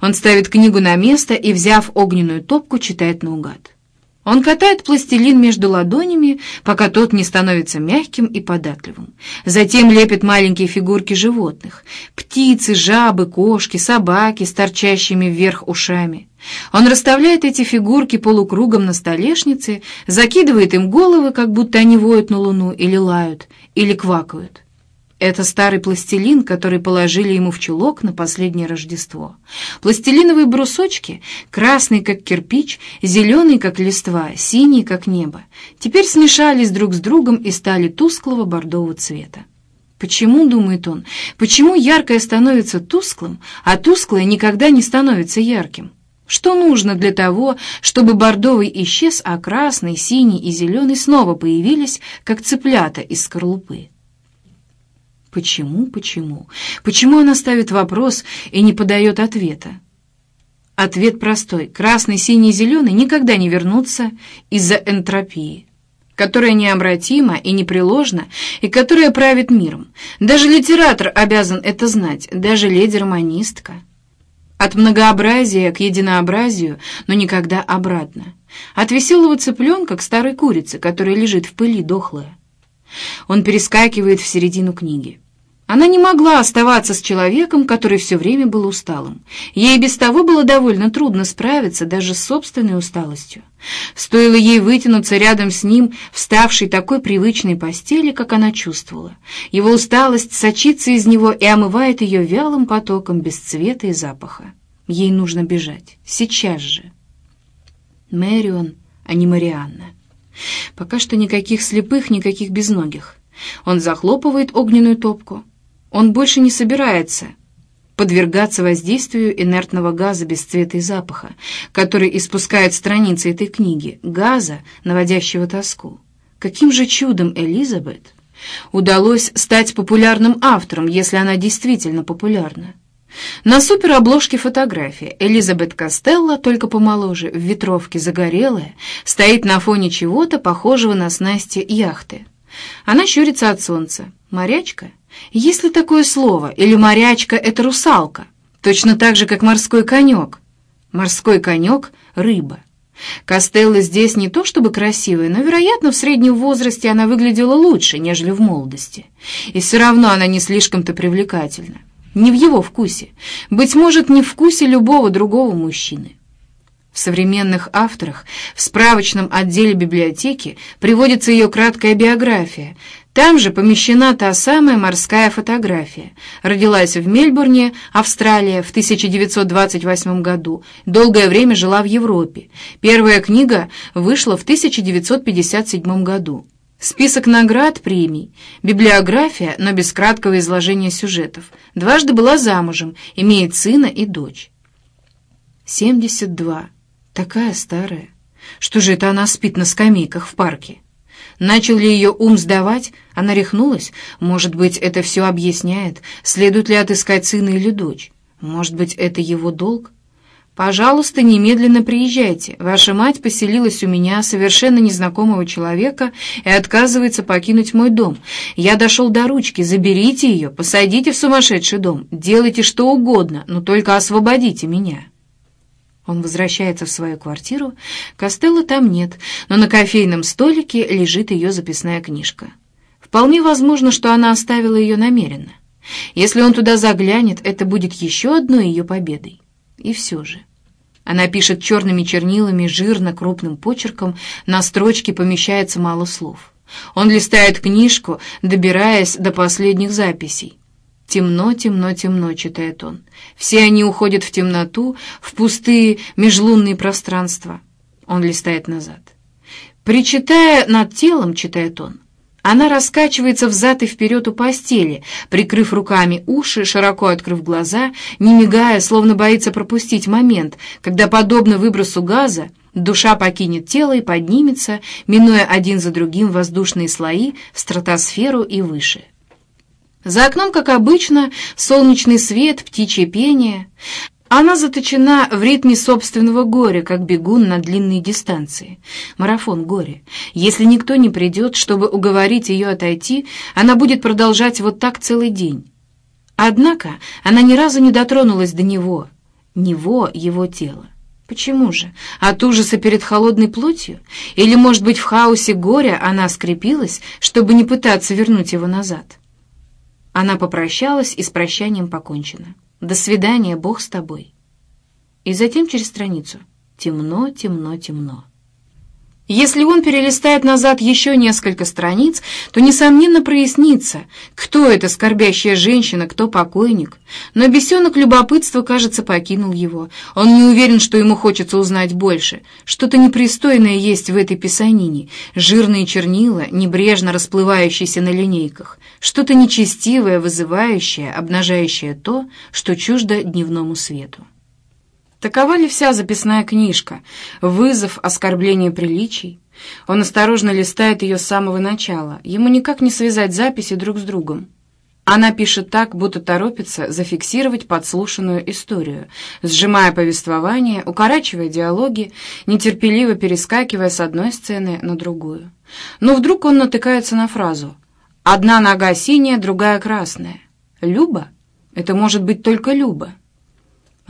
Он ставит книгу на место и, взяв огненную топку, читает наугад. Он катает пластилин между ладонями, пока тот не становится мягким и податливым. Затем лепит маленькие фигурки животных — птицы, жабы, кошки, собаки с торчащими вверх ушами. Он расставляет эти фигурки полукругом на столешнице, закидывает им головы, как будто они воют на луну или лают, или квакают. Это старый пластилин, который положили ему в чулок на последнее Рождество. Пластилиновые брусочки, красный как кирпич, зеленый как листва, синий как небо, теперь смешались друг с другом и стали тусклого бордового цвета. Почему, думает он, почему яркое становится тусклым, а тусклое никогда не становится ярким? Что нужно для того, чтобы бордовый исчез, а красный, синий и зеленый снова появились, как цыплята из скорлупы? Почему, почему? Почему она ставит вопрос и не подает ответа? Ответ простой. Красный, синий, зеленый никогда не вернутся из-за энтропии, которая необратима и непреложна, и которая правит миром. Даже литератор обязан это знать, даже леди-романистка. От многообразия к единообразию, но никогда обратно. От веселого цыпленка к старой курице, которая лежит в пыли дохлая. Он перескакивает в середину книги. Она не могла оставаться с человеком, который все время был усталым. Ей без того было довольно трудно справиться даже с собственной усталостью. Стоило ей вытянуться рядом с ним, вставшей такой привычной постели, как она чувствовала. Его усталость сочится из него и омывает ее вялым потоком без цвета и запаха. Ей нужно бежать. Сейчас же. Мэрион, а не Марианна. Пока что никаких слепых, никаких безногих. Он захлопывает огненную топку. Он больше не собирается подвергаться воздействию инертного газа без цвета и запаха, который испускают страницы этой книги, газа, наводящего тоску. Каким же чудом Элизабет удалось стать популярным автором, если она действительно популярна? На суперобложке фотографии Элизабет Костелло, только помоложе, в ветровке загорелая, стоит на фоне чего-то, похожего на снасти яхты. Она щурится от солнца. Морячка? Есть ли такое слово? Или морячка — это русалка? Точно так же, как морской конек. Морской конек — рыба. Костелло здесь не то чтобы красивая, но, вероятно, в среднем возрасте она выглядела лучше, нежели в молодости. И все равно она не слишком-то привлекательна. Не в его вкусе. Быть может, не в вкусе любого другого мужчины. В современных авторах в справочном отделе библиотеки приводится ее краткая биография. Там же помещена та самая морская фотография. Родилась в Мельбурне, Австралия, в 1928 году. Долгое время жила в Европе. Первая книга вышла в 1957 году. Список наград, премий, библиография, но без краткого изложения сюжетов. Дважды была замужем, имеет сына и дочь. 72. Такая старая. Что же это она спит на скамейках в парке? Начал ли ее ум сдавать? Она рехнулась? Может быть, это все объясняет? Следует ли отыскать сына или дочь? Может быть, это его долг? «Пожалуйста, немедленно приезжайте. Ваша мать поселилась у меня, совершенно незнакомого человека, и отказывается покинуть мой дом. Я дошел до ручки. Заберите ее, посадите в сумасшедший дом. Делайте что угодно, но только освободите меня». Он возвращается в свою квартиру. Костелло там нет, но на кофейном столике лежит ее записная книжка. Вполне возможно, что она оставила ее намеренно. Если он туда заглянет, это будет еще одной ее победой. И все же. Она пишет черными чернилами, жирно, крупным почерком, на строчке помещается мало слов. Он листает книжку, добираясь до последних записей. «Темно, темно, темно», — читает он. «Все они уходят в темноту, в пустые межлунные пространства». Он листает назад. «Причитая над телом», — читает он, она раскачивается взад и вперед у постели, прикрыв руками уши, широко открыв глаза, не мигая, словно боится пропустить момент, когда, подобно выбросу газа, душа покинет тело и поднимется, минуя один за другим воздушные слои в стратосферу и выше. За окном, как обычно, солнечный свет, птичье пение. Она заточена в ритме собственного горя, как бегун на длинные дистанции. Марафон горя. Если никто не придет, чтобы уговорить ее отойти, она будет продолжать вот так целый день. Однако она ни разу не дотронулась до него, него его тело. Почему же? От ужаса перед холодной плотью? Или, может быть, в хаосе горя она скрепилась, чтобы не пытаться вернуть его назад? Она попрощалась, и с прощанием покончено. «До свидания, Бог с тобой». И затем через страницу. Темно, темно, темно. Если он перелистает назад еще несколько страниц, то, несомненно, прояснится, кто эта скорбящая женщина, кто покойник. Но бесенок любопытства, кажется, покинул его. Он не уверен, что ему хочется узнать больше. Что-то непристойное есть в этой писанине. Жирные чернила, небрежно расплывающиеся на линейках. Что-то нечестивое, вызывающее, обнажающее то, что чуждо дневному свету. Такова ли вся записная книжка? Вызов, оскорбление приличий? Он осторожно листает ее с самого начала. Ему никак не связать записи друг с другом. Она пишет так, будто торопится зафиксировать подслушанную историю, сжимая повествование, укорачивая диалоги, нетерпеливо перескакивая с одной сцены на другую. Но вдруг он натыкается на фразу «Одна нога синяя, другая красная». «Люба? Это может быть только Люба».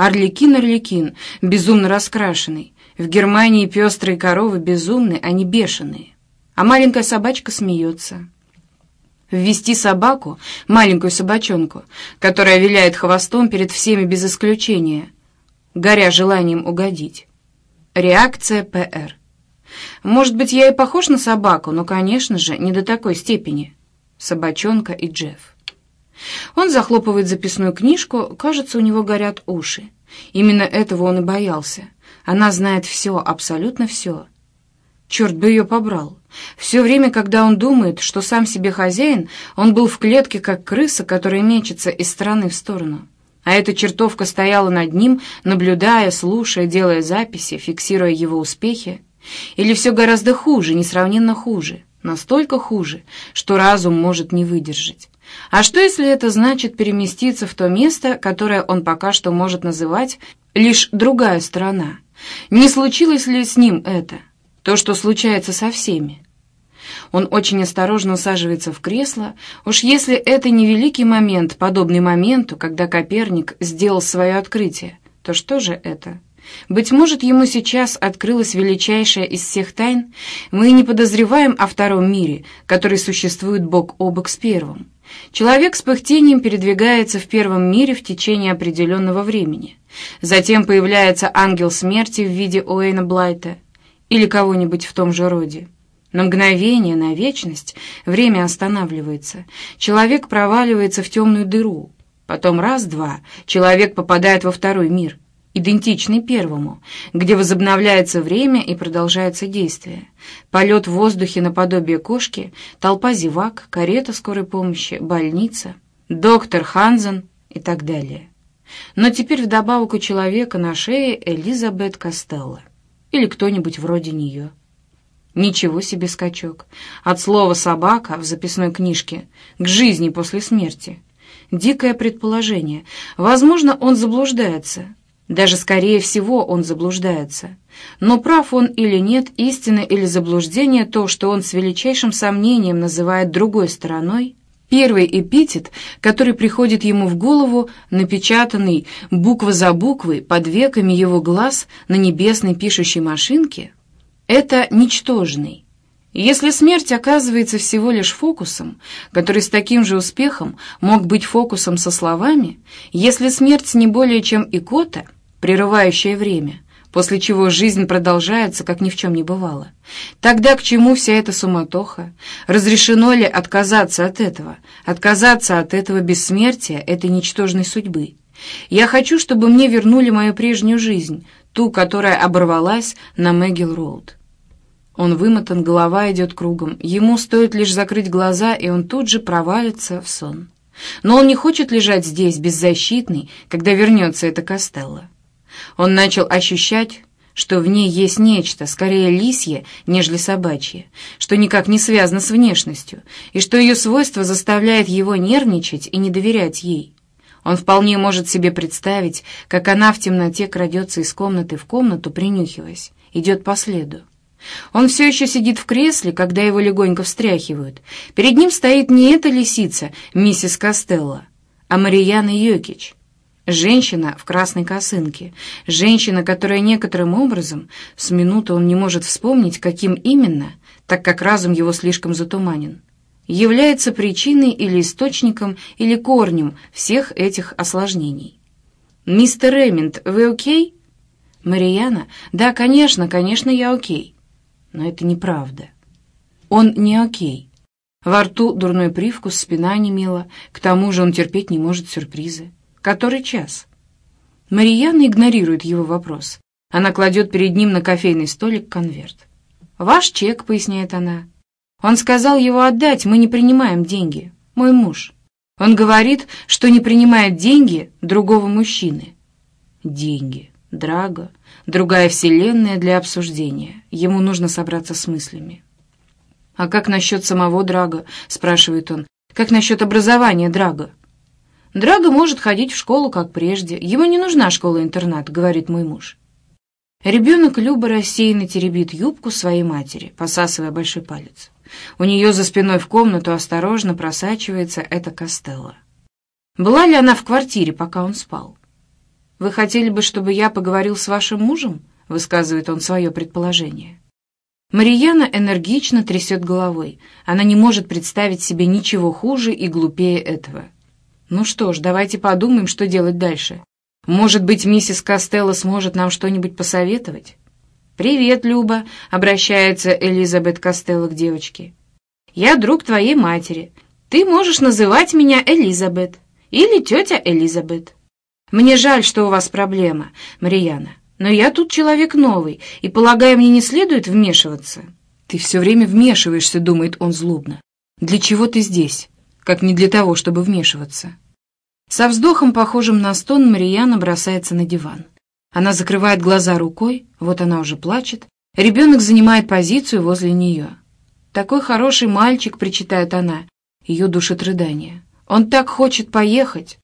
Орликин, Орликин, безумно раскрашенный. В Германии пестрые коровы безумны, не бешеные. А маленькая собачка смеется. Ввести собаку, маленькую собачонку, которая виляет хвостом перед всеми без исключения, горя желанием угодить. Реакция ПР. Может быть, я и похож на собаку, но, конечно же, не до такой степени. Собачонка и Джефф. Он захлопывает записную книжку, кажется, у него горят уши. Именно этого он и боялся. Она знает все, абсолютно все. Черт бы ее побрал. Все время, когда он думает, что сам себе хозяин, он был в клетке, как крыса, которая мечется из стороны в сторону. А эта чертовка стояла над ним, наблюдая, слушая, делая записи, фиксируя его успехи. Или все гораздо хуже, несравненно хуже, настолько хуже, что разум может не выдержать. А что, если это значит переместиться в то место, которое он пока что может называть лишь другая сторона? Не случилось ли с ним это? То, что случается со всеми? Он очень осторожно усаживается в кресло. Уж если это не великий момент, подобный моменту, когда Коперник сделал свое открытие, то что же это? Быть может, ему сейчас открылась величайшая из всех тайн? Мы не подозреваем о втором мире, который существует бок о бок с первым. Человек с пыхтением передвигается в первом мире в течение определенного времени. Затем появляется ангел смерти в виде Уэйна Блайта или кого-нибудь в том же роде. На мгновение, на вечность время останавливается. Человек проваливается в темную дыру. Потом раз-два человек попадает во второй мир, идентичный первому, где возобновляется время и продолжается действие. Полет в воздухе наподобие кошки, толпа зевак, карета скорой помощи, больница, доктор Ханзен и так далее. Но теперь вдобавок у человека на шее Элизабет Костелло или кто-нибудь вроде нее. Ничего себе скачок. От слова «собака» в записной книжке к жизни после смерти. Дикое предположение. Возможно, он заблуждается. Даже скорее всего он заблуждается. Но прав он или нет, истина или заблуждение, то, что он с величайшим сомнением называет другой стороной, первый эпитет, который приходит ему в голову, напечатанный буква за буквой под веками его глаз на небесной пишущей машинке, это «ничтожный». Если смерть оказывается всего лишь фокусом, который с таким же успехом мог быть фокусом со словами, если смерть не более чем икота — прерывающее время, после чего жизнь продолжается, как ни в чем не бывало. Тогда к чему вся эта суматоха? Разрешено ли отказаться от этого? Отказаться от этого бессмертия, этой ничтожной судьбы? Я хочу, чтобы мне вернули мою прежнюю жизнь, ту, которая оборвалась на Мэггил-Роуд. Он вымотан, голова идет кругом. Ему стоит лишь закрыть глаза, и он тут же провалится в сон. Но он не хочет лежать здесь, беззащитный, когда вернется эта Костелло. Он начал ощущать, что в ней есть нечто, скорее лисье, нежели собачье, что никак не связано с внешностью, и что ее свойство заставляет его нервничать и не доверять ей. Он вполне может себе представить, как она в темноте крадется из комнаты в комнату, принюхиваясь, идет по следу. Он все еще сидит в кресле, когда его легонько встряхивают. Перед ним стоит не эта лисица, миссис Костелло, а Марияна Йокич — Женщина в красной косынке, женщина, которая некоторым образом, с минуты он не может вспомнить, каким именно, так как разум его слишком затуманен, является причиной или источником или корнем всех этих осложнений. «Мистер Реминд, вы окей?» «Марияна? Да, конечно, конечно, я окей». Но это неправда. Он не окей. Во рту дурной привкус, спина немела, к тому же он терпеть не может сюрпризы. Который час? Марияна игнорирует его вопрос. Она кладет перед ним на кофейный столик конверт. «Ваш чек», — поясняет она. «Он сказал его отдать, мы не принимаем деньги. Мой муж. Он говорит, что не принимает деньги другого мужчины». «Деньги. Драго. Другая вселенная для обсуждения. Ему нужно собраться с мыслями». «А как насчет самого Драга?» — спрашивает он. «Как насчет образования Драга?» Драго может ходить в школу, как прежде. Ему не нужна школа-интернат, говорит мой муж. Ребенок Люба рассеянно теребит юбку своей матери, посасывая большой палец. У нее за спиной в комнату осторожно просачивается эта Костелла. Была ли она в квартире, пока он спал? «Вы хотели бы, чтобы я поговорил с вашим мужем?» — высказывает он свое предположение. Марияна энергично трясет головой. Она не может представить себе ничего хуже и глупее этого. Ну что ж, давайте подумаем, что делать дальше. Может быть, миссис Костелло сможет нам что-нибудь посоветовать? «Привет, Люба», — обращается Элизабет Костелло к девочке. «Я друг твоей матери. Ты можешь называть меня Элизабет или тетя Элизабет. Мне жаль, что у вас проблема, Марияна, но я тут человек новый, и, полагаю, мне не следует вмешиваться». «Ты все время вмешиваешься», — думает он злобно. «Для чего ты здесь, как не для того, чтобы вмешиваться?» Со вздохом, похожим на стон, Марияна бросается на диван. Она закрывает глаза рукой, вот она уже плачет. Ребенок занимает позицию возле нее. «Такой хороший мальчик», — причитает она. Ее душит рыдание. «Он так хочет поехать!»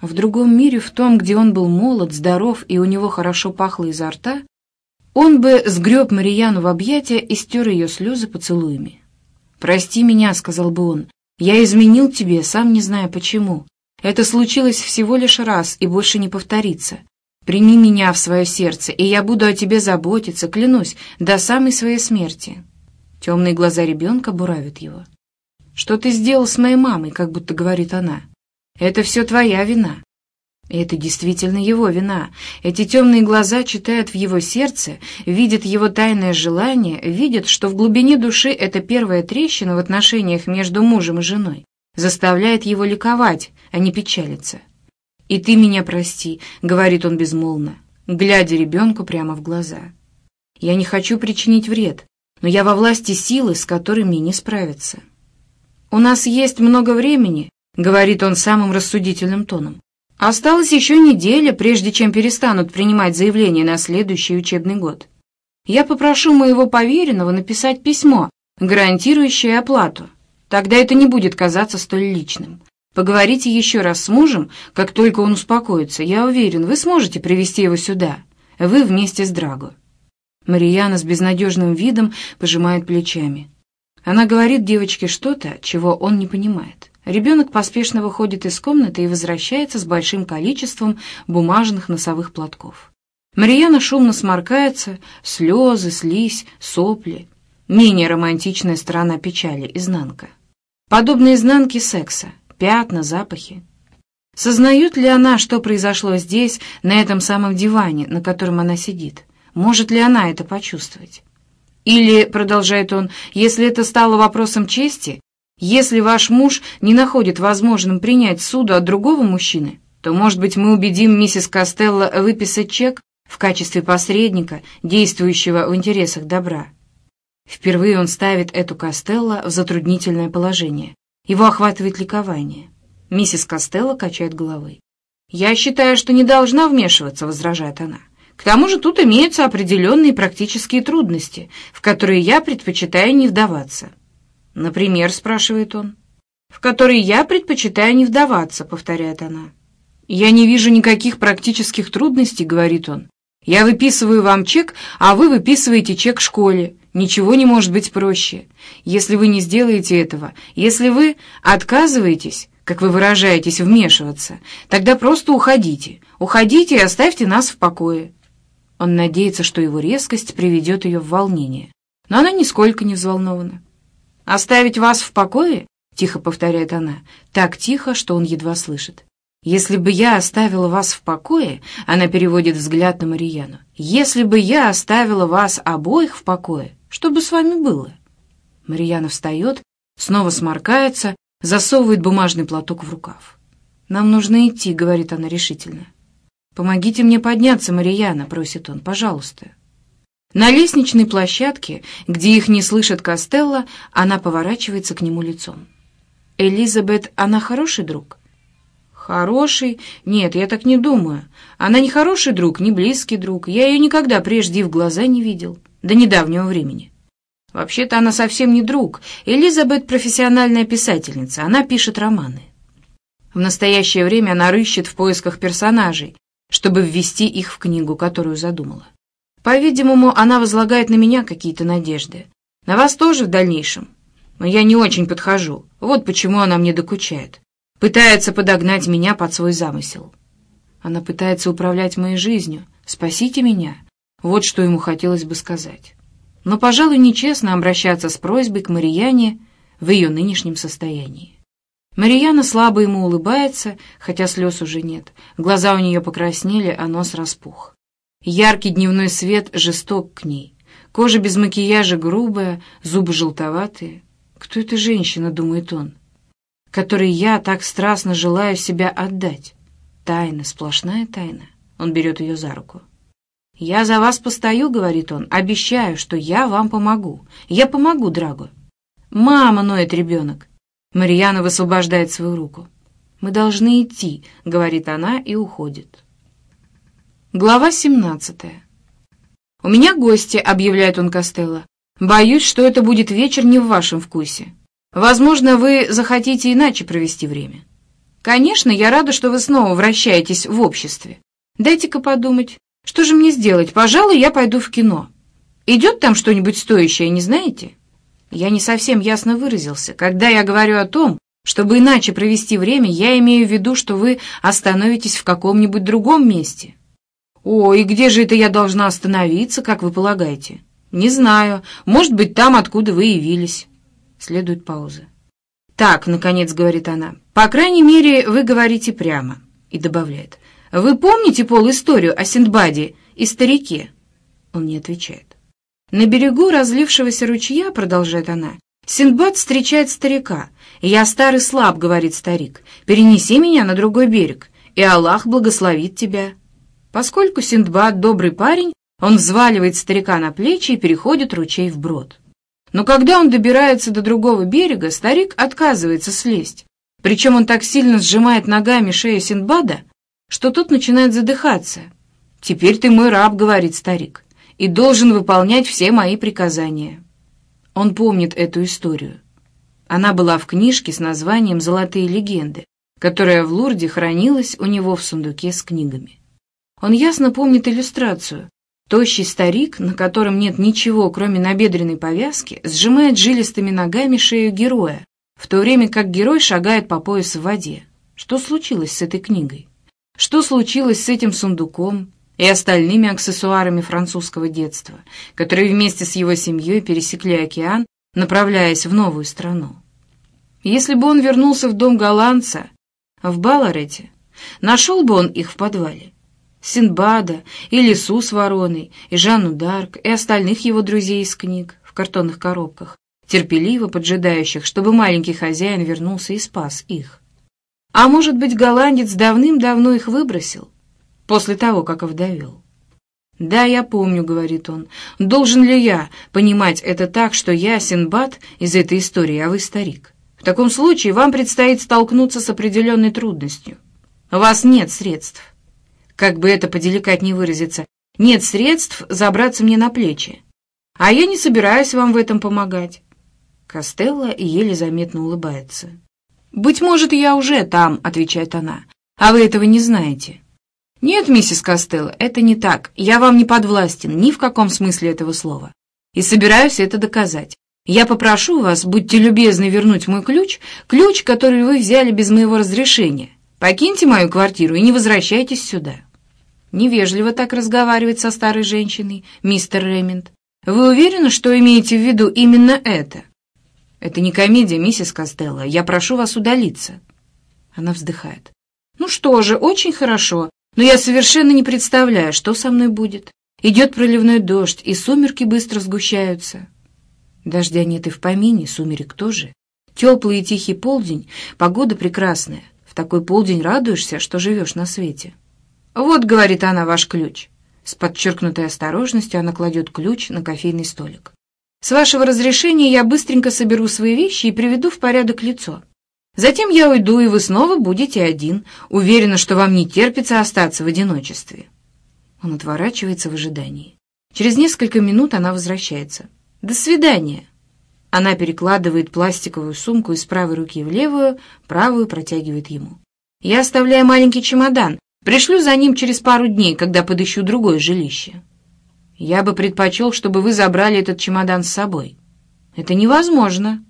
В другом мире, в том, где он был молод, здоров и у него хорошо пахло изо рта, он бы сгреб Марияну в объятия и стер ее слезы поцелуями. «Прости меня», — сказал бы он, — «я изменил тебе, сам не зная почему. Это случилось всего лишь раз и больше не повторится. Прими меня в свое сердце, и я буду о тебе заботиться, клянусь, до самой своей смерти». Темные глаза ребенка буравят его. «Что ты сделал с моей мамой?» — как будто говорит она. «Это все твоя вина». И это действительно его вина. Эти темные глаза читают в его сердце, видят его тайное желание, видят, что в глубине души это первая трещина в отношениях между мужем и женой заставляет его ликовать, а не печалиться. «И ты меня прости», — говорит он безмолвно, глядя ребенку прямо в глаза. «Я не хочу причинить вред, но я во власти силы, с которой мне не справиться». «У нас есть много времени», — говорит он самым рассудительным тоном. «Осталось еще неделя, прежде чем перестанут принимать заявления на следующий учебный год. Я попрошу моего поверенного написать письмо, гарантирующее оплату. Тогда это не будет казаться столь личным. Поговорите еще раз с мужем, как только он успокоится. Я уверен, вы сможете привести его сюда. Вы вместе с Драго». Марияна с безнадежным видом пожимает плечами. Она говорит девочке что-то, чего он не понимает. Ребенок поспешно выходит из комнаты и возвращается с большим количеством бумажных носовых платков. Марияна шумно сморкается, слезы, слизь, сопли. Менее романтичная сторона печали, изнанка. Подобно изнанке секса, пятна, запахи. Сознает ли она, что произошло здесь, на этом самом диване, на котором она сидит? Может ли она это почувствовать? Или, продолжает он, если это стало вопросом чести, если ваш муж не находит возможным принять суду от другого мужчины, то, может быть, мы убедим миссис Костелло выписать чек в качестве посредника, действующего в интересах добра. Впервые он ставит эту Костелло в затруднительное положение. Его охватывает ликование. Миссис Костелло качает головой. «Я считаю, что не должна вмешиваться», — возражает она. «К тому же тут имеются определенные практические трудности, в которые я предпочитаю не вдаваться». «Например», — спрашивает он. «В которые я предпочитаю не вдаваться», — повторяет она. «Я не вижу никаких практических трудностей», — говорит он. «Я выписываю вам чек, а вы выписываете чек школе. Ничего не может быть проще. Если вы не сделаете этого, если вы отказываетесь, как вы выражаетесь, вмешиваться. Тогда просто уходите. Уходите и оставьте нас в покое». Он надеется, что его резкость приведет ее в волнение. Но она нисколько не взволнована. «Оставить вас в покое?» — тихо повторяет она, так тихо, что он едва слышит. «Если бы я оставила вас в покое...» — она переводит взгляд на Марияну. «Если бы я оставила вас обоих в покое, что бы с вами было?» Марияна встает, снова сморкается, засовывает бумажный платок в рукав. «Нам нужно идти», — говорит она решительно. «Помогите мне подняться, Марияна», — просит он, — «пожалуйста». На лестничной площадке, где их не слышит Костелло, она поворачивается к нему лицом. «Элизабет, она хороший друг?» «Хороший? Нет, я так не думаю. Она не хороший друг, не близкий друг. Я ее никогда прежде в глаза не видел. До недавнего времени. Вообще-то она совсем не друг. Элизабет — профессиональная писательница. Она пишет романы. В настоящее время она рыщет в поисках персонажей, чтобы ввести их в книгу, которую задумала. По-видимому, она возлагает на меня какие-то надежды. На вас тоже в дальнейшем. Но я не очень подхожу. Вот почему она мне докучает. Пытается подогнать меня под свой замысел. Она пытается управлять моей жизнью. Спасите меня. Вот что ему хотелось бы сказать. Но, пожалуй, нечестно обращаться с просьбой к Марияне в ее нынешнем состоянии. Марияна слабо ему улыбается, хотя слез уже нет. Глаза у нее покраснели, а нос распух. Яркий дневной свет жесток к ней. Кожа без макияжа грубая, зубы желтоватые. Кто эта женщина, думает он, которой я так страстно желаю себя отдать? Тайна, сплошная тайна. Он берет ее за руку. «Я за вас постою», — говорит он, — «обещаю, что я вам помогу. Я помогу, Драго». «Мама», — ноет ребенок. Марьяна высвобождает свою руку. «Мы должны идти», — говорит она и уходит. Глава 17. «У меня гости», — объявляет он Костелло. «Боюсь, что это будет вечер не в вашем вкусе. Возможно, вы захотите иначе провести время. Конечно, я рада, что вы снова вращаетесь в обществе. Дайте-ка подумать, что же мне сделать? Пожалуй, я пойду в кино. Идет там что-нибудь стоящее, не знаете?» Я не совсем ясно выразился. Когда я говорю о том, чтобы иначе провести время, я имею в виду, что вы остановитесь в каком-нибудь другом месте». «О, и где же это я должна остановиться, как вы полагаете?» «Не знаю. Может быть, там, откуда вы явились». Следует пауза. «Так», — наконец говорит она, — «по крайней мере, вы говорите прямо». И добавляет. «Вы помните, Пол, историю о Синдбаде и старике?» Он не отвечает. «На берегу разлившегося ручья, — продолжает она, — Синдбад встречает старика. «Я старый слаб», — говорит старик, — «перенеси меня на другой берег, и Аллах благословит тебя». Поскольку Синдбад добрый парень, он взваливает старика на плечи и переходит ручей вброд. Но когда он добирается до другого берега, старик отказывается слезть. Причем он так сильно сжимает ногами шею Синдбада, что тот начинает задыхаться. «Теперь ты мой раб», — говорит старик, — «и должен выполнять все мои приказания». Он помнит эту историю. Она была в книжке с названием «Золотые легенды», которая в Лурде хранилась у него в сундуке с книгами. Он ясно помнит иллюстрацию. Тощий старик, на котором нет ничего, кроме набедренной повязки, сжимает жилистыми ногами шею героя, в то время как герой шагает по пояс в воде. Что случилось с этой книгой? Что случилось с этим сундуком и остальными аксессуарами французского детства, которые вместе с его семьей пересекли океан, направляясь в новую страну? Если бы он вернулся в дом голландца, в Баларете, нашел бы он их в подвале. Синбада, и Лису с вороной, и Жанну Дарк, и остальных его друзей из книг в картонных коробках, терпеливо поджидающих, чтобы маленький хозяин вернулся и спас их. А может быть, голландец давным-давно их выбросил, после того, как овдовел. «Да, я помню», — говорит он. «Должен ли я понимать это так, что я Синбад из этой истории, а вы старик? В таком случае вам предстоит столкнуться с определенной трудностью. У вас нет средств как бы это поделикатнее выразиться, нет средств забраться мне на плечи. А я не собираюсь вам в этом помогать. Костелло еле заметно улыбается. «Быть может, я уже там», — отвечает она, — «а вы этого не знаете». «Нет, миссис Костелло, это не так. Я вам не подвластен ни в каком смысле этого слова. И собираюсь это доказать. Я попрошу вас, будьте любезны вернуть мой ключ, ключ, который вы взяли без моего разрешения. Покиньте мою квартиру и не возвращайтесь сюда». Невежливо так разговаривать со старой женщиной, мистер Реминд. Вы уверены, что имеете в виду именно это? Это не комедия, миссис Костелло. Я прошу вас удалиться. Она вздыхает. Ну что же, очень хорошо, но я совершенно не представляю, что со мной будет. Идет проливной дождь, и сумерки быстро сгущаются. Дождя нет и в помине, сумерек тоже. Теплый и тихий полдень, погода прекрасная. В такой полдень радуешься, что живешь на свете. «Вот», — говорит она, — «ваш ключ». С подчеркнутой осторожностью она кладет ключ на кофейный столик. «С вашего разрешения я быстренько соберу свои вещи и приведу в порядок лицо. Затем я уйду, и вы снова будете один. Уверена, что вам не терпится остаться в одиночестве». Он отворачивается в ожидании. Через несколько минут она возвращается. «До свидания!» Она перекладывает пластиковую сумку из правой руки в левую, правую протягивает ему. «Я оставляю маленький чемодан, Пришлю за ним через пару дней, когда подыщу другое жилище. Я бы предпочел, чтобы вы забрали этот чемодан с собой. Это невозможно.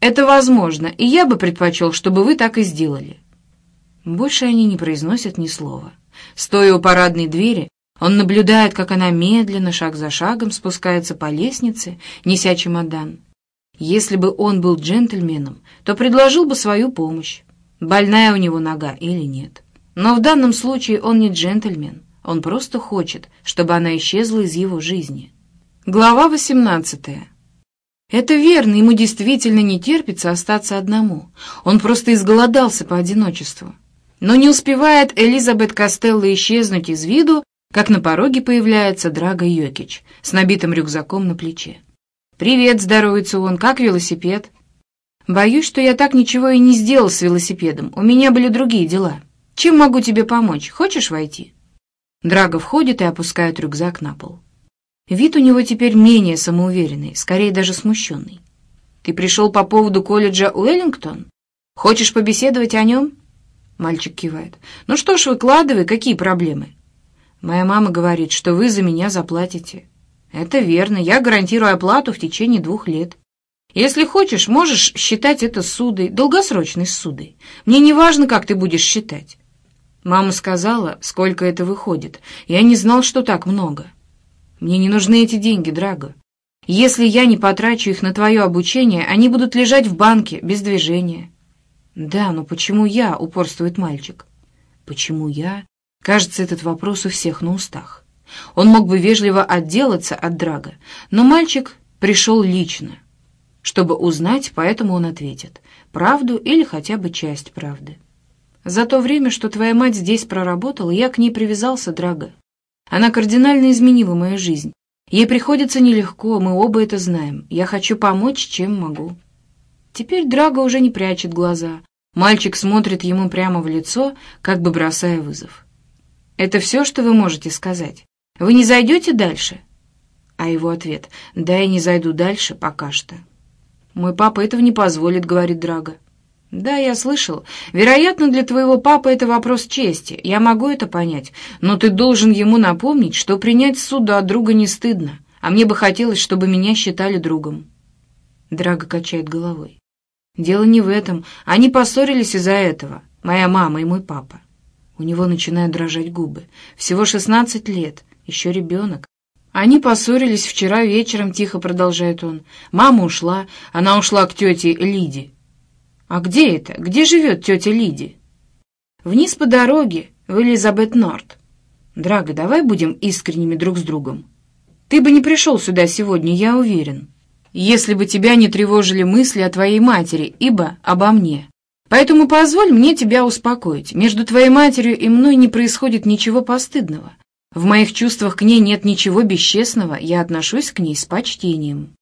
Это возможно, и я бы предпочел, чтобы вы так и сделали. Больше они не произносят ни слова. Стоя у парадной двери, он наблюдает, как она медленно, шаг за шагом, спускается по лестнице, неся чемодан. Если бы он был джентльменом, то предложил бы свою помощь, больная у него нога или нет. Но в данном случае он не джентльмен, он просто хочет, чтобы она исчезла из его жизни. Глава 18. Это верно, ему действительно не терпится остаться одному. Он просто изголодался по одиночеству. Но не успевает Элизабет Костелло исчезнуть из виду, как на пороге появляется Драго Йокич с набитым рюкзаком на плече. «Привет», — здоровается он, — «как велосипед?» «Боюсь, что я так ничего и не сделал с велосипедом. У меня были другие дела». Чем могу тебе помочь? Хочешь войти?» Драго входит и опускает рюкзак на пол. Вид у него теперь менее самоуверенный, скорее даже смущенный. «Ты пришел по поводу колледжа Уэллингтон? Хочешь побеседовать о нем?» Мальчик кивает. «Ну что ж, выкладывай, какие проблемы?» «Моя мама говорит, что вы за меня заплатите». «Это верно, я гарантирую оплату в течение двух лет. Если хочешь, можешь считать это судой, долгосрочной судой. Мне не важно, как ты будешь считать. Мама сказала, сколько это выходит. Я не знал, что так много. Мне не нужны эти деньги, Драго. Если я не потрачу их на твое обучение, они будут лежать в банке, без движения. Да, но почему я, упорствует мальчик. Почему я? Кажется, этот вопрос у всех на устах. Он мог бы вежливо отделаться от Драга, но мальчик пришел лично, чтобы узнать, поэтому он ответит, правду или хотя бы часть правды. За то время, что твоя мать здесь проработала, я к ней привязался, Драго. Она кардинально изменила мою жизнь. Ей приходится нелегко, мы оба это знаем. Я хочу помочь, чем могу». Теперь Драго уже не прячет глаза. Мальчик смотрит ему прямо в лицо, как бы бросая вызов. «Это все, что вы можете сказать? Вы не зайдете дальше?» А его ответ «Да, я не зайду дальше пока что». «Мой папа этого не позволит», — говорит Драго. «Да, я слышал. Вероятно, для твоего папы это вопрос чести. Я могу это понять. Но ты должен ему напомнить, что принять суда друга не стыдно. А мне бы хотелось, чтобы меня считали другом». Драго качает головой. «Дело не в этом. Они поссорились из-за этого. Моя мама и мой папа». У него начинают дрожать губы. Всего шестнадцать лет. Еще ребенок. Они поссорились вчера вечером, тихо продолжает он. Мама ушла. Она ушла к тете Лиде. «А где это? Где живет тетя Лиди?» «Вниз по дороге, в Элизабет Норт. Драго, давай будем искренними друг с другом. Ты бы не пришел сюда сегодня, я уверен, если бы тебя не тревожили мысли о твоей матери, ибо обо мне. Поэтому позволь мне тебя успокоить. Между твоей матерью и мной не происходит ничего постыдного. В моих чувствах к ней нет ничего бесчестного, я отношусь к ней с почтением».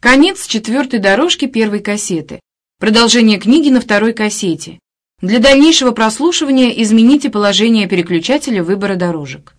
Конец четвертой дорожки первой кассеты. Продолжение книги на второй кассете. Для дальнейшего прослушивания измените положение переключателя выбора дорожек.